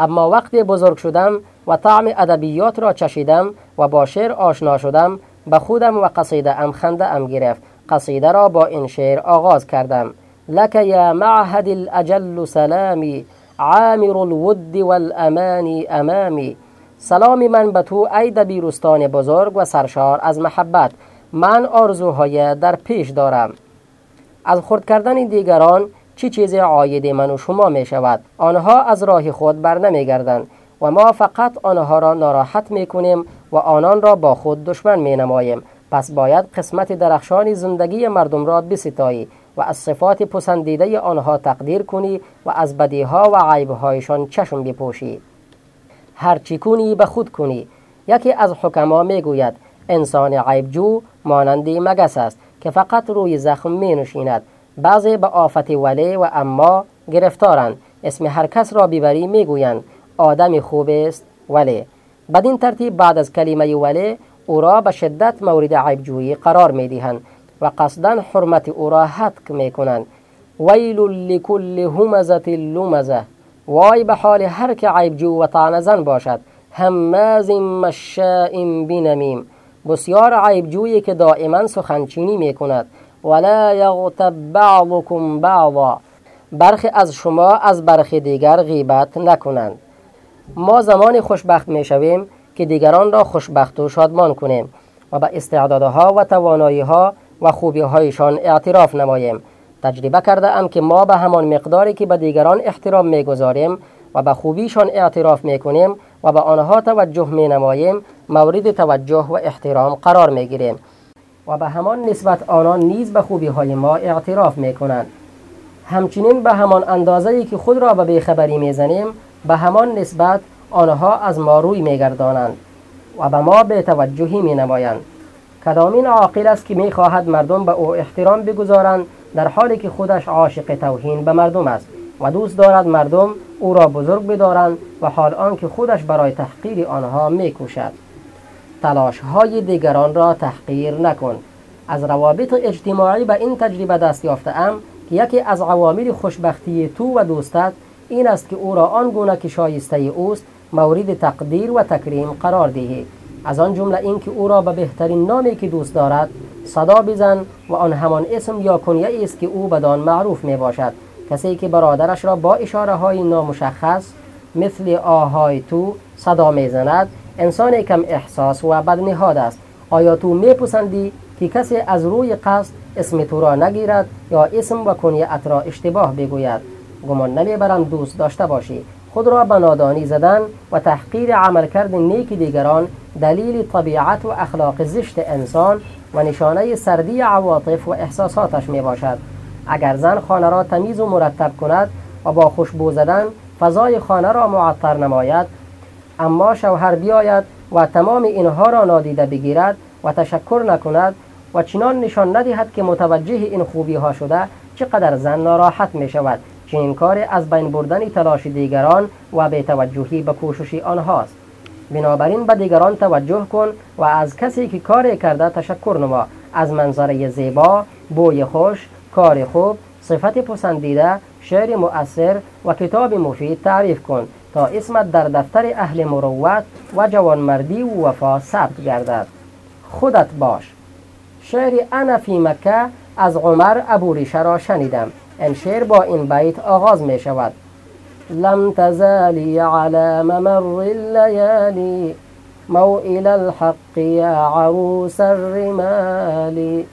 اما وقتی بزرگ شدم و طعم ادبیات را چشیدم و با شعر آشنا شدم به خودم و قصیده ام خنده ام گرفت. قصیده را با این شعر آغاز کردم. لك یا معهد الاجل سلامی عامر الود والامانی امامی. سلام من به تو ای دبیرستان بزرگ و سرشار از محبت من آرزوهای در پیش دارم. از خورد کردن دیگران چی چیز عاید من و شما می شود؟ آنها از راه خود بر نمی گردند و ما فقط آنها را ناراحت می کنیم و آنان را با خود دشمن می نماییم. پس باید قسمت درخشان زندگی مردم را بستایی و از صفات پسندیده آنها تقدیر کنی و از بدیها و عیبهایشان چشم بپوشی. هرچی کنی به خود کنی. یکی از حکما می گوید انسان عیبجو مانندی مگس است که فقط روی زخم می نشیند. بعضی به آفت ولی و اما گرفتارند اسم هر کس را ببری می‌گویند. آدم خوب است ولی. بدین ترتیب بعد از کلمه ولی او را به شدت مورد عیبجویی قرار می دهند و قصدا حرمت او را حتک می کنند ویل لکل همزت لمزه وای به حال هر که عیبجو و طعنزن باشد هماز مشاء بنمیم. بسیار عیبجویی که دائما سخنچینی می کند ولا یغتب بعضكم بعضا. برخی از شما از برخی دیگر غیبت نکنند. ما زمان خوشبخت می شویم که دیگران را خوشبخت و شادمان کنیم و به استعدادها و توانایی ها و خوبی هایشان اعتراف نماییم. تجربه کرده ام که ما به همان مقداری که به دیگران احترام می گذاریم و به خوبیشان اعتراف می کنیم و به آنها توجه می نماییم مورد توجه و احترام قرار می گیریم و به همان نسبت آنان نیز به خوبی های ما اعتراف می کنند همچنین به همان اندازه که خود را به بیخبری می‌زنیم به همان نسبت آنها از ما روی میگردانند و به ما به توجهی می نمایند کدامین عاقل است که می خواهد مردم به او احترام بگذارند در حالی که خودش عاشق توهین به مردم است و دوست دارد مردم او را بزرگ بدارند و حال آنکه خودش برای تحقیر آنها می کوشد تلاش های دیگران را تحقیر نکن. از روابط اجتماعی به این تجربه دست یافته ام که یکی از عوامل خوشبختی تو و دوستت این است که او را آن گونه که شایسته اوست مورد تقدیر و تکریم قرار دهی. از آن جمله این که او را به بهترین نامی که دوست دارد صدا بزن و آن همان اسم یا کنیه است که او بدان معروف می باشد کسی که برادرش را با اشاره های نامشخص مثل آهای تو صدا می‌زند انسان کم احساس و بدنهاد است. آیا تو میپسندی که کسی از روی قصد اسم تو را نگیرد یا اسم و کنیت را اشتباه بگوید؟ گمان نمی‌برم دوست داشته باشی. خود را به نادانی زدن و تحقیر عملکرد نیک دیگران دلیل طبیعت و اخلاق زشت انسان و نشانه سردی عواطف و احساساتش می باشد اگر زن خانه را تمیز و مرتب کند و با خوشبو زدن فضای خانه را معطر نماید اما شوهر بیاید و تمام اینها را نادیده بگیرد و تشکر نکند و چنان نشان ندهد که متوجه این خوبی ها شده چقدر زن ناراحت می شود چنین کار از بین بردن تلاش دیگران و به توجهی به کوشش آنهاست. بنابراین به دیگران توجه کن و از کسی که کار کرده تشکر نما. از منظره زیبا بوی خوش کار خوب صفت پسندیده شعر مؤثر و کتاب مفید تعریف کن تا اسمت در دفتر اهل مروت و جوانمردی و وفا ثبت گردد. خودت باش. شعر انا فی مکه از عمر ابو ریشه را شنیدم. این شعر با این بیت آغاز می شود. لم تزالی على ممر الليالي. موئل الحق یا عروس الرمال.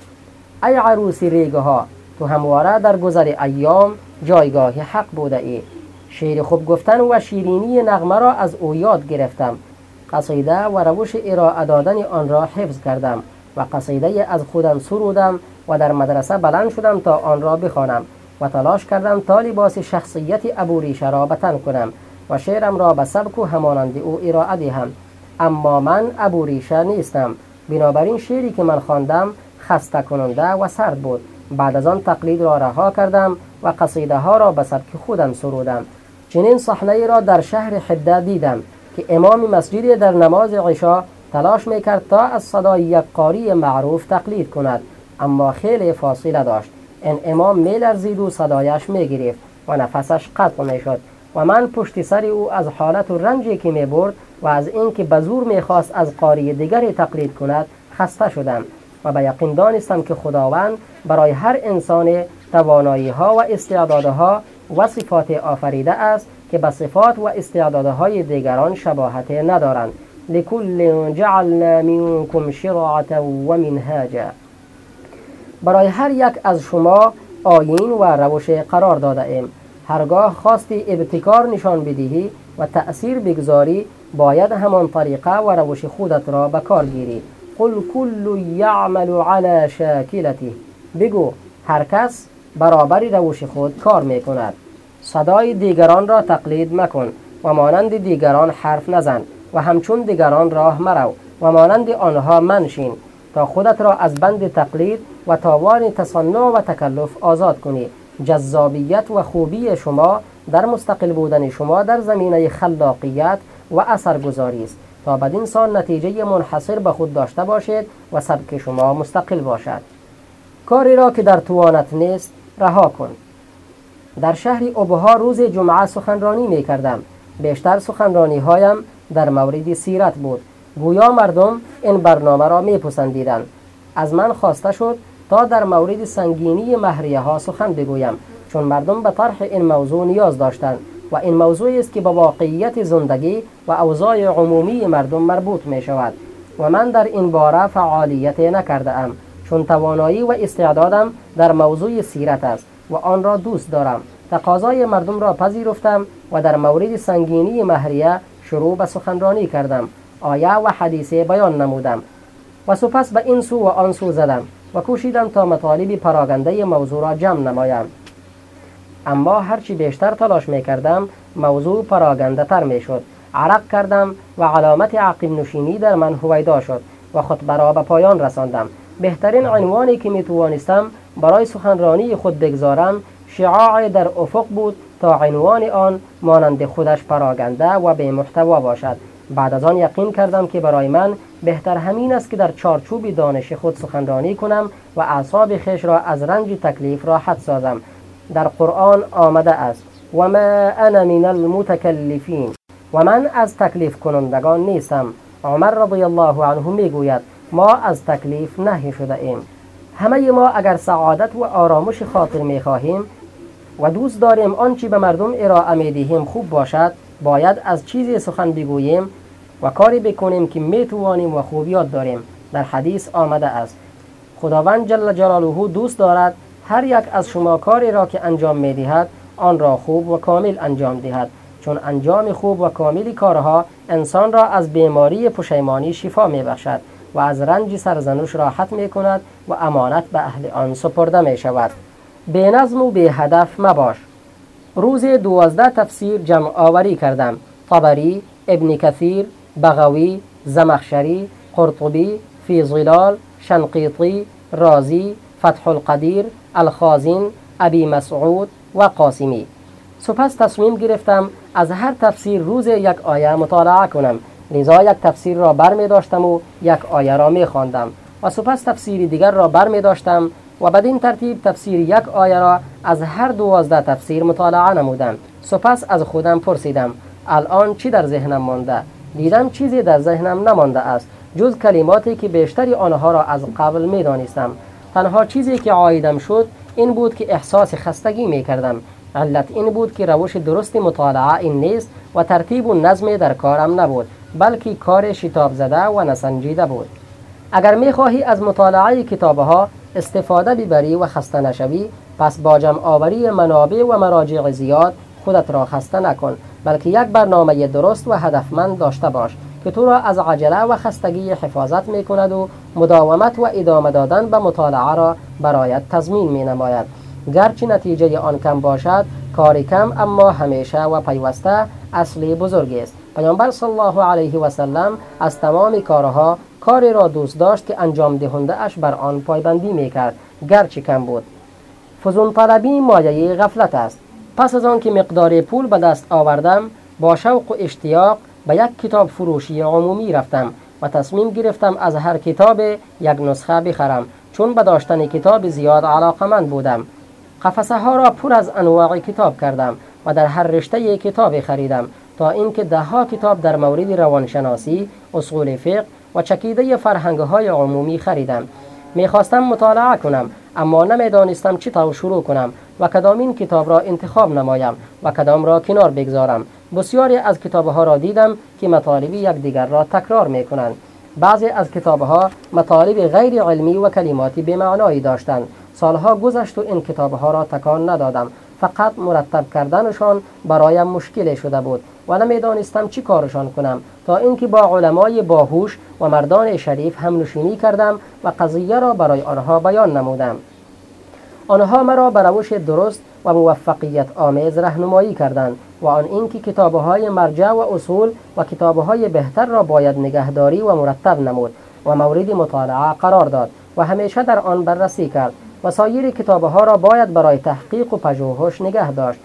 ای عروسی ریگه ها تو همواره در گذر ایام جایگاه حق بوده ای. شعر خوب گفتن و شیرینی نغمه را از او یاد گرفتم. قصیده و روش ارائه دادن آن را حفظ کردم و قصیده از خودم سرودم و در مدرسه بلند شدم تا آن را بخوانم. و تلاش کردم تا لباس شخصیت ابو ریشه را بتن کنم و شعرم را به سبک و همانند او ارائه دهم. اما من ابو ریشه نیستم. بنابراین شعری که من خواندم خسته کننده و سرد بود. بعد از آن تقلید را رها کردم و قصیده ها را به سبک خودم سرودم. چنین صحنه را در شهر حده دیدم که امام مسجد در نماز عشا تلاش می‌کرد تا از صدای یک قاری معروف تقلید کند اما خیلی فاصله داشت. امام میلرزید و صدایش می‌گرفت و نفسش قطع می‌شد و من پشت سر او از حالت و رنجی که می برد و از اینکه به زور می‌خواست از قاری دیگری تقلید کند خسته شدم و به یقین دانستم که خداوند برای هر انسان توانایی ها و استعدادها و صفات آفریده است که به صفات و استعدادهای دیگران شباهت ندارند. لکل جعلنا منکم شرعة و منهاجا. برای هر یک از شما آیین و روش قرار داده ایم. هرگاه خواستی ابتکار نشان بدهی و تأثیر بگذاری باید همان طریقه و روش خودت را به کار گیری. قل کل یعمل علی شاکلته. بگو هر کس برابر روش خود کار می کند صدای دیگران را تقلید مکن و مانند دیگران حرف نزن و همچون دیگران راه مرو و مانند آنها منشین. تا خودت را از بند تقلید و تاوان تصنع و تکلف آزاد کنی. جذابیت و خوبی شما در مستقل بودن شما در زمینه خلاقیت و اثرگذاری است. تا بدین سان نتیجه منحصر به خود داشته باشید و سبک شما مستقل باشد. کاری را که در توانت نیست رها کن. در شهر ابها روز جمعه سخنرانی می کردم بیشتر سخنرانی هایم در مورد سیرت بود. گویا مردم این برنامه را می پسندیدند از من خواسته شد تا در مورد سنگینی مهریه ها سخن بگویم چون مردم به طرح این موضوع نیاز داشتند و این موضوعی است که به واقعیت زندگی و اوضاع عمومی مردم مربوط می شود و من در این باره فعالیت نکرده ام چون توانایی و استعدادم در موضوع سیرت است و آن را دوست دارم. تقاضای مردم را پذیرفتم و در مورد سنگینی مهریه شروع به سخنرانی کردم. آیه و حدیثه بیان نمودم. و سپس به این سو و آن سو زدم و کوشیدم تا مطالب پراگنده موضوع را جمع نمایم. اما هرچی بیشتر تلاش می کردم موضوع پراگنده تر می شد عرق کردم و علامت عقیب نشینی در من هویدا شد و خطبه را به پایان رساندم. بهترین عنوانی که می توانستم برای سخنرانی خود بگذارم شعاع در افق بود تا عنوان آن مانند خودش پراگنده و به محتوا باشد. بعد از آن یقین کردم که برای من بهتر همین است که در چارچوب دانش خود سخنرانی کنم و اعصاب خیش را از رنج تکلیف راحت سازم. در قرآن آمده است و ما انا من المتکلفین. و من از تکلیف کنندگان نیستم. عمر رضی الله عنه می‌گوید ما از تکلیف نهی شده ایم همه ما اگر سعادت و آرامش خاطر می خواهیم و دوست داریم آنچه به مردم ارائه می دهیم خوب باشد باید از چیزی سخن بگوییم و کاری بکنیم که می توانیم و خوبیات داریم. در حدیث آمده است خداوند جل جلاله دوست دارد هر یک از شما کاری را که انجام می دهد آن را خوب و کامل انجام دهد. چون انجام خوب و کامل کارها انسان را از بیماری پشیمانی شفا می بخشد و از رنج سرزنش راحت می کند و امانت به اهل آن سپرده می شود به نظم و به هدف مباش. روز دوازده تفسیر جمع آوری کردم. طبری ابن کثیر بغوی زمخشری قرطبی فی ظلال شنقیطی رازی فتح القدیر الخازین ابی مسعود و قاسمی. سپس تصمیم گرفتم از هر تفسیر روز یک آیه مطالعه کنم. لذا یک تفسیر را بر می داشتم و یک آیه را می خواندم و سپس تفسیر دیگر را بر می داشتم و بدین ترتیب تفسیر یک آیه را از هر دوازده تفسیر مطالعه نمودم. سپس از خودم پرسیدم الان چی در ذهنم مانده؟ دیدم چیزی در ذهنم نمانده است جز کلماتی که بیشتری آنها را از قبل می دانستم تنها چیزی که عایدم شد این بود که احساس خستگی می کردم علت این بود که روش درست مطالعه این نیست و ترتیب و نظم در کارم نبود بلکه کار شتاب زده و نسنجیده بود. اگر می خواهی از مطالعه کتابها استفاده ببری و خسته نشوی پس با جمع آوری منابع و مراجع زیاد خودت را خسته نکن. بلکه یک برنامه درست و هدفمند داشته باش که تو را از عجله و خستگی حفاظت می کند و مداومت و ادامه دادن به مطالعه را برایت تضمین می نماید گرچه نتیجه آن کم باشد کاری کم اما همیشه و پیوسته اصلی بزرگ است. پیامبر صلی الله علیه و سلم از تمام کارها کاری را دوست داشت که انجام دهنده اش بر آن پایبندی می کرد گرچه کم بود. فزون طلبی مایه غفلت است. پس از آن که مقدار پول به دست آوردم با شوق و اشتیاق به یک کتاب فروشی عمومی رفتم و تصمیم گرفتم از هر کتاب یک نسخه بخرم چون به داشتن کتاب زیاد علاقمند بودم. قفسه ها را پر از انواع کتاب کردم و در هر رشته کتاب خریدم تا اینکه ده ها کتاب در مورد روانشناسی، اصول فقه و چکیده فرهنگ های عمومی خریدم. می‌خواستم مطالعه کنم اما نمی‌دانستم چطور شروع کنم و کدامین کتاب را انتخاب نمایم و کدام را کنار بگذارم. بسیاری از کتابها را دیدم که مطالب یکدیگر را تکرار می کنند بعضی از کتابها مطالب غیر علمی و کلماتی بمعنایی داشتند. سالها گذشت و این کتابها را تکان ندادم. فقط مرتب کردنشان برایم مشکل شده بود و نمی‌دانستم چی کارشان کنم. تا اینکه با علمای باهوش و مردان شریف هم نشینی کردم و قضیه را برای آنها بیان نمودم. آنها مرا به روش درست و موفقیت آمیز رهنمایی کردند و آن اینکه کتابهای مرجع و اصول و کتابهای بهتر را باید نگهداری و مرتب نمود و مورد مطالعه قرار داد و همیشه در آن بررسی کرد. و سایر کتابها را باید برای تحقیق و پژوهش نگه داشت.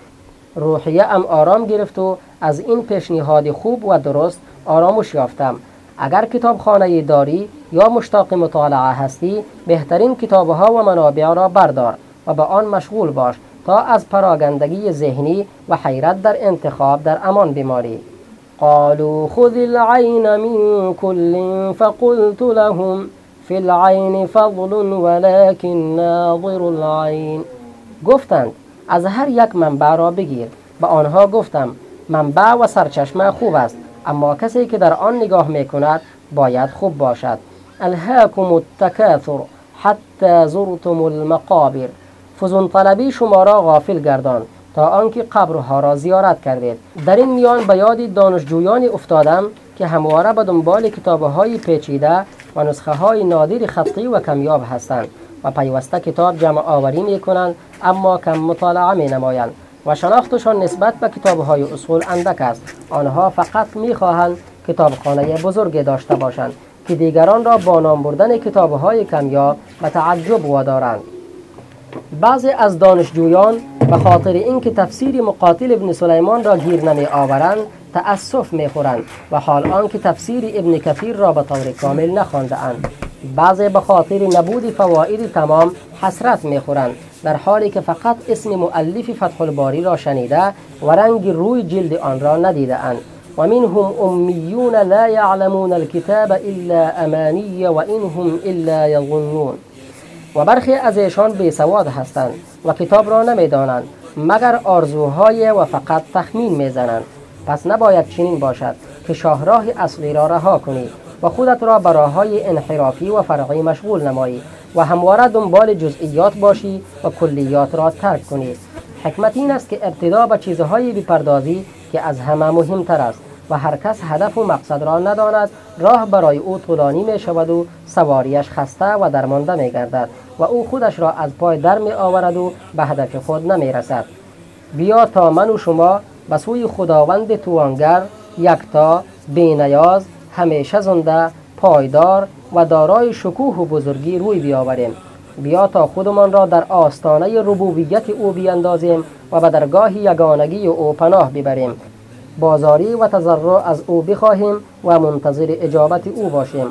روحیه ام آرام گرفت و از این پیشنهاد خوب و درست آرامش یافتم. اگر کتاب خانه داری یا مشتاق مطالعه هستی بهترین کتابها و منابع را بردار و به آن مشغول باش تا از پراگندگی ذهنی و حیرت در انتخاب در امان بماری قالوا خذ العين من كل فقلت لهم. في العين فضل ولكن ناظر العين. گفتند از هر یک منبع را بگیر. به آنها گفتم منبع و سرچشمه خوب است اما کسی که در آن نگاه می کند باید خوب باشد. الهاکم التکاثر حتی زرتم المقابر. فزون طلبی شما را غافل گردان تا آنکه قبرها را زیارت کردید. در این میان به یاد دانشجویان افتادم که همواره به دنبال کتابهای پیچیده و نسخه های نادر خطی و کمیاب هستند و پیوسته کتاب جمع آوری می کنند اما کم مطالعه می نمایند و شناختشان نسبت به کتاب های اصول اندک است. آنها فقط می خواهند کتابخانه بزرگ داشته باشند که دیگران را با نام بردن کتاب های کمیاب به تعجب وادارند بعضی از دانشجویان به خاطر اینکه تفسیر مقاتل ابن سلیمان را گیر نمی آورند تأسف می خورند و حال آنکه تفسیر ابن کثیر را به طور کامل نخوانده اند. بعضی به خاطر نبود فواید تمام حسرت می خورند در حالی که فقط اسم مؤلف فتح الباری را شنیده و رنگ روی جلد آن را ندیده اند و منهم امیون لا يعلمون الكتاب الا امانی و انهم الا یظنون. و برخی از ایشان بی سواد هستند و کتاب را نمی‌دانند مگر آرزوهای و فقط تخمین می‌زنند. پس نباید چنین باشد که شاهراه اصلی را رها کنی و خودت را به های انحرافی و فرعی مشغول نمایی و همواره دنبال جزئیات باشی و کلیات را ترک کنی. حکمت این است که ابتدا به چیزهایی بپردازی که از همه مهمتر است و هر کس هدف و مقصد را نداند راه برای او طولانی می شود و سواریش خسته و درمانده می گردد و او خودش را از پای در می آورد و به هدف خود نمی رسد بیا تا من و شما به سوی خداوند توانگر یکتا بینیاز همیشه زنده پایدار و دارای شکوه و بزرگی روی بیاوریم. بیا تا خودمان را در آستانه ربوبیت او بیندازیم و به درگاه یگانگی او پناه ببریم. بازاری و تضرع از او بخواهیم و منتظر اجابت او باشیم.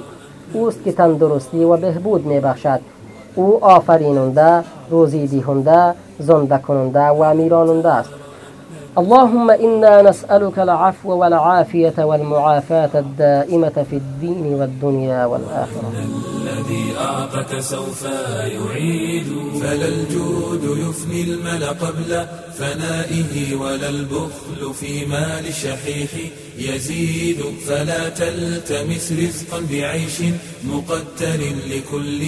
اوست که تندرستی و بهبود می بخشد أو آفریننده روزی دیهنده زنده کننده و میراننده است. اللهم إنا نسألك العفو والعافية والمعافاة الدائمة في الدين والدنيا والآخرة. الذي أعطك سوف يعيد. فلا الجود يفني المل قبل فنائه ولا البخل في مال الشحيح يزيد. فلا تلتمس رزقا بعيش مقتل لكل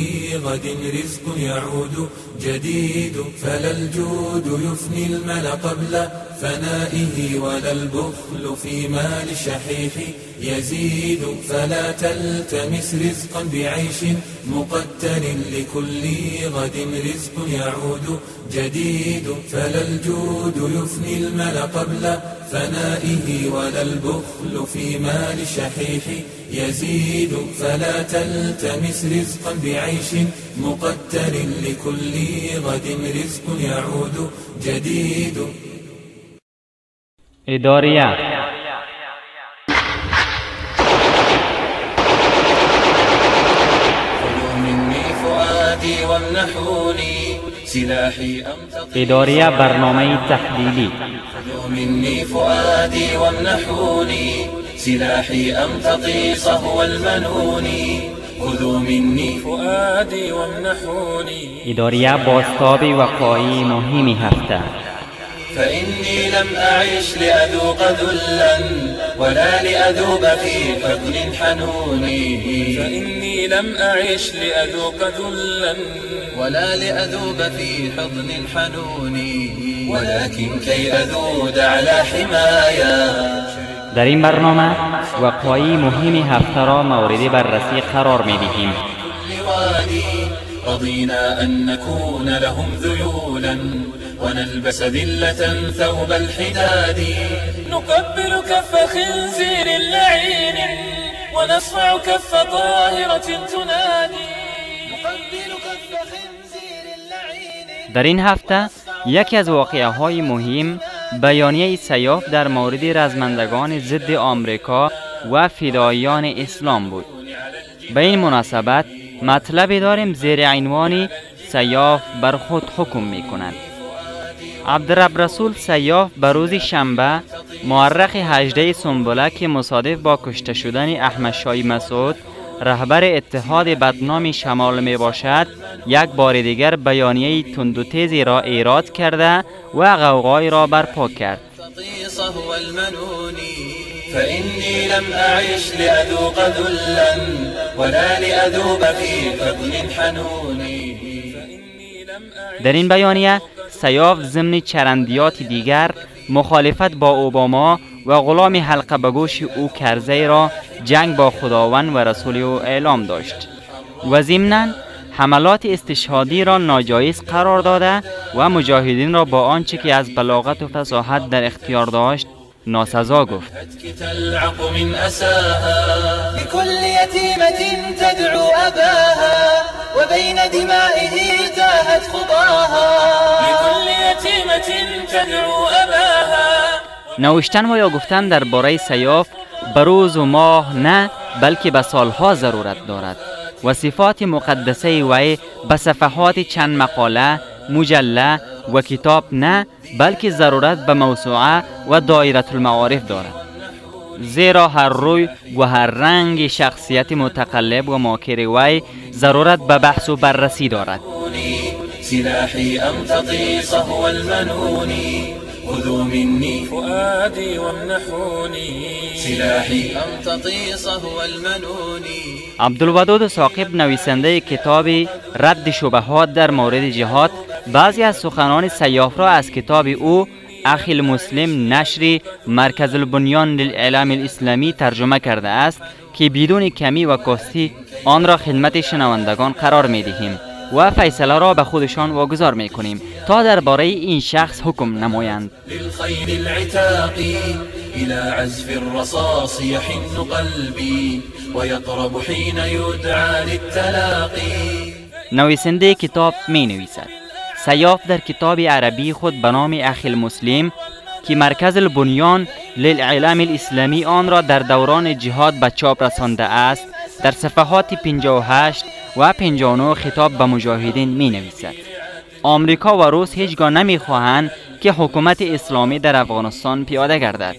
غد رزق يعود جديد. فلا الجود يفني المل قبل فنائه ولا البخل في مال الشحيح يزيد فلا تلتمس رزقا بعيش مقتل لكل غد رزق يعود جديد. فلا الجود يفني المل قبل فنائه ولا البخل في مال الشحيح يزيد فلا تلتمس رزقا بعيش مقتل لكل غد رزق يعود جديد. اداریه سلاحي أمتطي اداریه برنامه تحلیلی خذوا مني فؤادي وامنحوني. سلاحي أمتطي صهو المنون خذوا مني فؤادي وامنحوني. اداریه باستاب وقایی مهمی هفته. فإني لم أعش لأذوق ذلا ولا لأذوب في حضن حنون فإني لم أعش لأذوق ذلا ولا لأذوب في حضن حنون ولكن كي أذود على حمايا. در این برنامه وقایی مهمی هفته را مورد بررسی قرار می دهیم رضينا أن نكون لهم ذيولا ونلبس ذلة ثوب الحداد. نقبل كف خنزير لعين ونصفع كف طاهرة تنادي. در این هفته یکی از واقعه های مهم بیانیه سیاف در مورد رزمندگان ضد آمریکا و فدایان اسلام بود. به این مناسبت مطلبی داریم زیر عنوان سیاف بر خود حکم می کند عبدالرب رسول سیاف به روز شنبه مورخ 18 سنبله که مصادف با کشته شدن احمد شای مسعود رهبر اتحاد بدنام شمال می باشد یک بار دیگر بیانیه تند و تیزی را ایراد کرده و غوغای را برپا کرد. فإني لم أعش لأذوق ذلا ولا لأذوب في حضن حنون. فإني لم أعش در این بیانیه سیاف ضمن چرندیات دیگر مخالفت با اوباما و غلام حلقه به گوش او کرزی را جنگ با خداوند و رسول او اعلام داشت. و ضمنا حملات استشهادی را ناجایز قرار داده و مجاهدین را با آنچه که از بلاغت و فصاحت در اختیار داشت ناسزا گفت. فتك تلعق من أساها لكل يتيمة تدعو أباها وبين دمائه تاهت خطاها. لكل يتيمة تدعو أباها نوشتن و یا گفتن درباره سیاف به روز و ماه نه بلکه به سالها ضرورت دارد. و صفات مقدسه وی به صفحات چند مقاله مجله و کتاب نه بلکه ضرورت به موسوعه و دایره المعارف دارد. زیرا هر روی و هر رنگ شخصیت متقلب و ماکر وی ضرورت به بحث و بررسی دارد. خذوا مني. فؤادي وامنحوني. سلاحي. أمتطي صهو المنون. عبدالودود ثاقب نویسنده کتاب رد شبهات در مورد جهاد بعضی از سخنان سیاف را از کتاب او اخی المسلم نشر مرکز البنیان للاعلام الاسلامی ترجمه کرده است که بدون کمی و کاستی آن را خدمت شنوندگان قرار می دهیم و فیصله را به خودشان واگذار می کنیم تا درباره این شخص حکم نمایند. إلى عزف الرصاص يحن قلبي ويطرب حين يدعى للتلاقي. نویسنده کتاب می نویسد. سیاف در کتاب عربی خود به نام اخی المسلم که مرکز البنیان للاعلام الاسلامی آن را در دوران جهاد به چاپ رسانده است در صفحات 58 و 59 خطاب به مجاهدین می نویسد آمریکا و روس هیچگاه نمی خواهند که حکومت اسلامی در افغانستان پیاده گردد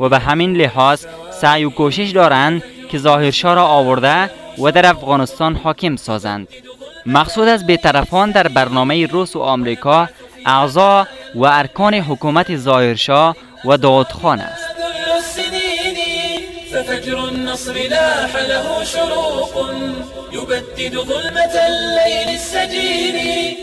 و به همین لحاظ سعی و کوشش دارند که ظاهرشاه را آورده و در افغانستان حاکم سازند. مقصود از بیطرفان در برنامه روس و آمریکا اعضا و ارکان حکومت ظاهرشاه و داودخان است. ففجر النصر لاح له شروق يبدد ظلمة الليل السجين.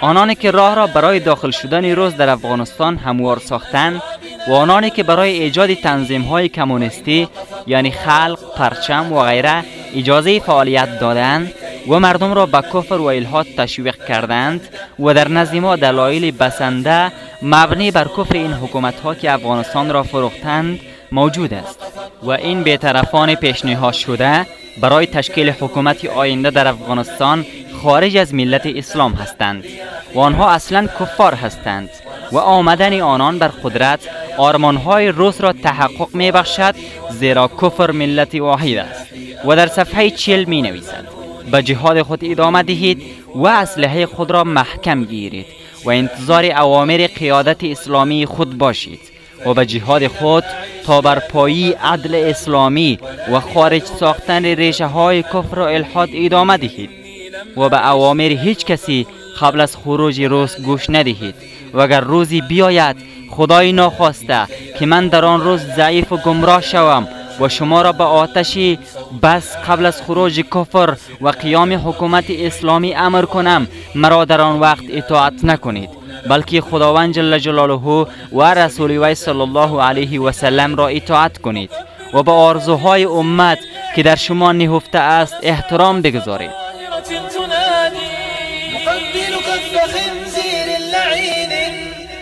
آنانی که راه را برای داخل شدن روز در افغانستان هموار ساختند و آنانی که برای ایجاد تنظیم های کمونیستی یعنی خلق، پرچم و غیره اجازه فعالیت دادند و مردم را به کفر و الهاد تشویق کردند و در نزد ما دلایل بسنده مبنی بر کفر این حکومت ها که افغانستان را فروختند موجود است و این بیطرفان پیشنهاد شده برای تشکیل حکومت آینده در افغانستان خارج از ملت اسلام هستند و آنها اصلا کفار هستند و آمدن آنان بر قدرت آرمانهای روس را تحقق می بخشد زیرا کفر ملت واحد است و در صفحه چل می نویسد به جهاد خود ادامه دهید و اسلحه خود را محکم گیرید و انتظار اوامر قیادت اسلامی خود باشید. و به جهاد خود تا بر پایی عدل اسلامی و خارج ساختن ریشه های کفر و الحاد ادامه دهید و به اوامر هیچ کسی قبل از خروج روز گوش ندهید. و اگر روزی بیاید خدای ناخواسته که من در آن روز ضعیف و گمراه شوم و شما را به آتشی بس قبل از خروج کفر و قیام حکومت اسلامی امر کنم مرا در آن وقت اطاعت نکنید. بلکه خداوند جل جلاله و رسول وی صلی الله علیه و سلم را اطاعت کنید و به آرزوهای امت که در شما نهفته است احترام بگذارید.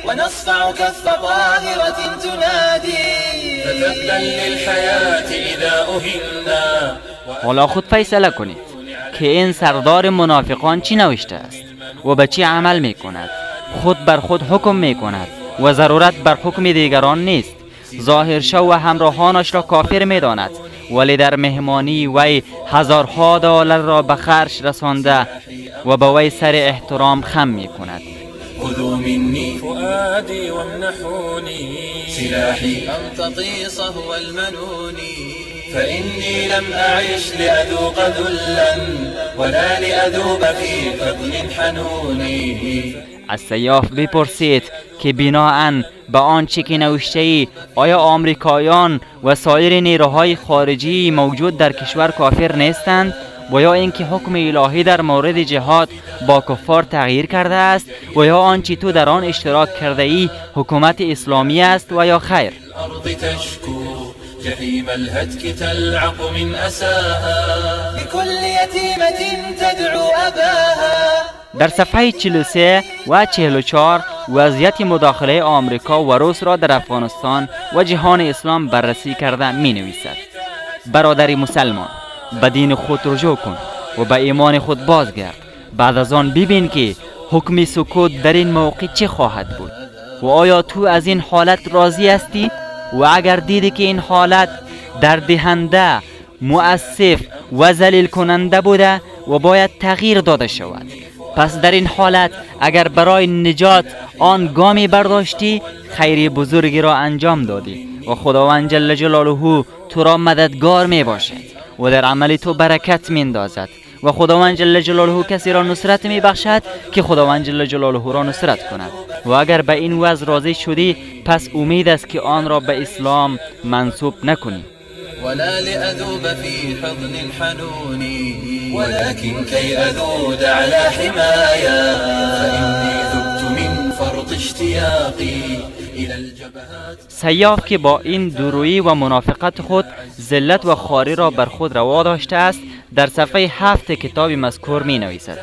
ونصفع كف ظاهرة تنادي. فتبا للحياة إذا أهلنا. حالا خود فیصله کنید که این سردار منافقان چی نوشته است و به چی عمل می کند خود بر خود حکم می کند و ضرورت بر حکم دیگران نیست. ظاهرشاه و همراهانش را کافر می داند ولی در مهمانی وی هزارها دلار را به خرج رسانده و به وی سر احترام خم می کند خذوا مني فؤادي وامنحوني سلاحي أمتطي صهو المنون فإني لم أعش لأذوق ذلا ولا لأذوب في فضل حنوني از سیاف بپرسید که بناهن به آنچه که نوشته ای آیا آمریکایان و سایر نیروهای خارجی موجود در کشور کافر نیستند؟ و یا اینکه حکم الهی در مورد جهاد با کفار تغییر کرده است؟ و یا آنچه تو در آن اشتراک کرده ای حکومت اسلامی است و یا خیر؟ جحيم الهتك تلعق من أساها لكل يتيمة تدعو أباها در صفحه 43 و 44 وضعیت مداخله آمریکا و روس را در افغانستان و جهان اسلام بررسی کرده می نویسد برادری مسلمان به دین خود رجوع کن و به ایمان خود بازگرد. بعد از آن ببین که حکم سکوت در این موقع چه خواهد بود و آیا تو از این حالت راضی هستی؟ و اگر دیدی که این حالت در دهنده مؤسف و ذلیل کننده بوده و باید تغییر داده شود. پس در این حالت اگر برای نجات آن گامی برداشتی خیری بزرگی را انجام دادی و خداوند جل جلاله تو را مددگار می باشد و در عمل تو برکت میندازد و خداوند جل جلاله کسی را نصرت می بخشد که خداوند جل جلاله را نصرت کند. و اگر به این وضع راضی شدی پس امید است که آن را به اسلام منصوب نکنی. ولا لأذوب في حضن الحنون ولكن كي أذود على حمايا فإني ذبت من فرط اشتياقي سیاف که با این درویی و منافقت خود ذلت و خاری را بر خود روا داشته است در صفحه هفت کتاب مذکور می نویسد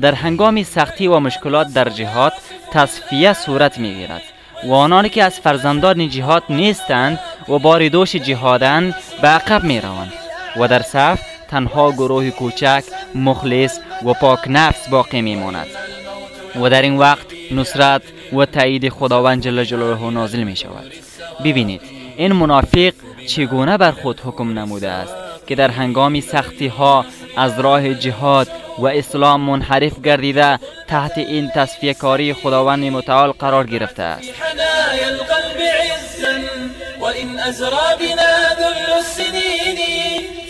در هنگام سختی و مشکلات در جهاد تصفیه صورت می گیرد و آنانی که از فرزندان جهاد نیستند و بار دوش جهادند به عقب می روند و در صف تنها گروه کوچک مخلص و پاک نفس باقی می ماند و در این وقت نصرت و تایید خداوند جل جلاله نازل می شود ببینید این منافق چگونه بر خود حکم نموده است که در هنگام سختی ها از راه جهاد و اسلام منحرف گردیده تحت این تصفیه کاری خداوند متعال قرار گرفته است.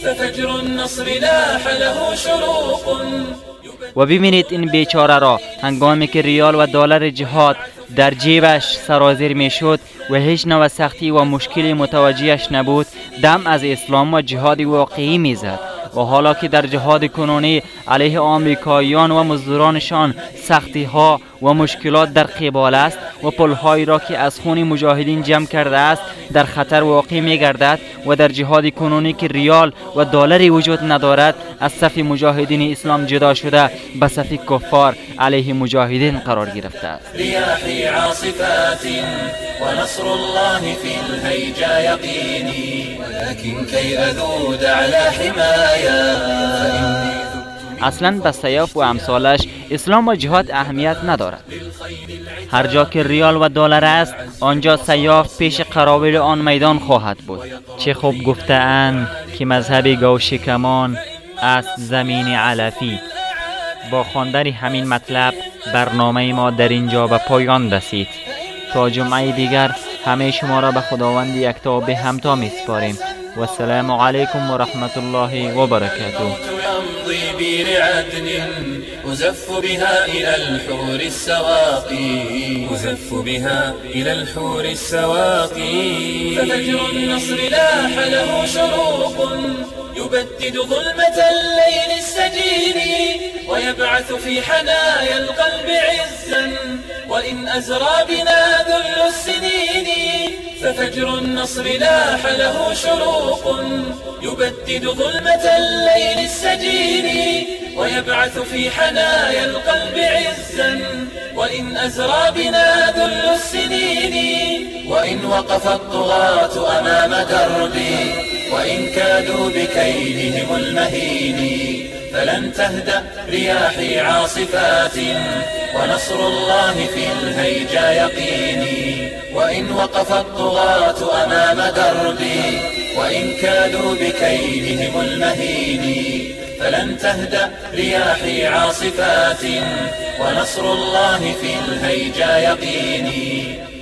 ففجر النصر لاح له شروق. و ببینید این بیچاره را هنگامی که ریال و دلار جهاد در جیبش سرازیر می‌شد و هیچ نوع سختی و مشکلی متوجهش نبود دم از اسلام و جهاد واقعی می‌زد. و حالا که در جهاد کنونی علیه آمریکاییان و مزدورانشان سختی ها و مشکلات در قبال است و پلهایی را که از خون مجاهدین جمع کرده است در خطر واقع می گردد و در جهاد کنونی که ریال و دلاری وجود ندارد از صف مجاهدین اسلام جدا شده به صف کفار علیه مجاهدین قرار گرفته است. ونصر الله في الهيجا يقيني ولكن كي أذود على حمايا اصلا به سیاف و امثالش اسلام و جهاد اهمیت ندارد. هر جا که ریال و دلار است آنجا سیاف پیش قرابل آن میدان خواهد بود. چه خوب گفتهاند که مذهب گوشکمان است زمین علفی. با خواندن همین مطلب برنامه ما در اینجا به پایان رسید. تا جمعه دیگر همه شما را به خداوند یکتا به همتا می سپاریم و السلام علیکم و رحمت الله و برکاته أزف بها إلى الحور السواقي. أزف بها إلى الحور السواقي. ففجر النصر لاح له شروق. يبدد ظلمة الليل السجين ويبعث في حنايا القلب عزا. وإن أزرى بنا ذل السنين ففجر النصر لاح له شروق. يبدد ظلمة الليل السجين ويبعث في حنايا القلب عزا. وإن أزرى بنا ذل السنين وإن وقف الطغاة أمام دربي. وإن كادوا بكيدهم المهين فلن تهدأ رياحي عاصفات ونصر الله في الهيجا يقيني وإن وقف الطغاة أمام دربي وإن كادوا بكيدهم المهين فلن تهدأ رياحي عاصفات ونصر الله في الهيجا يقيني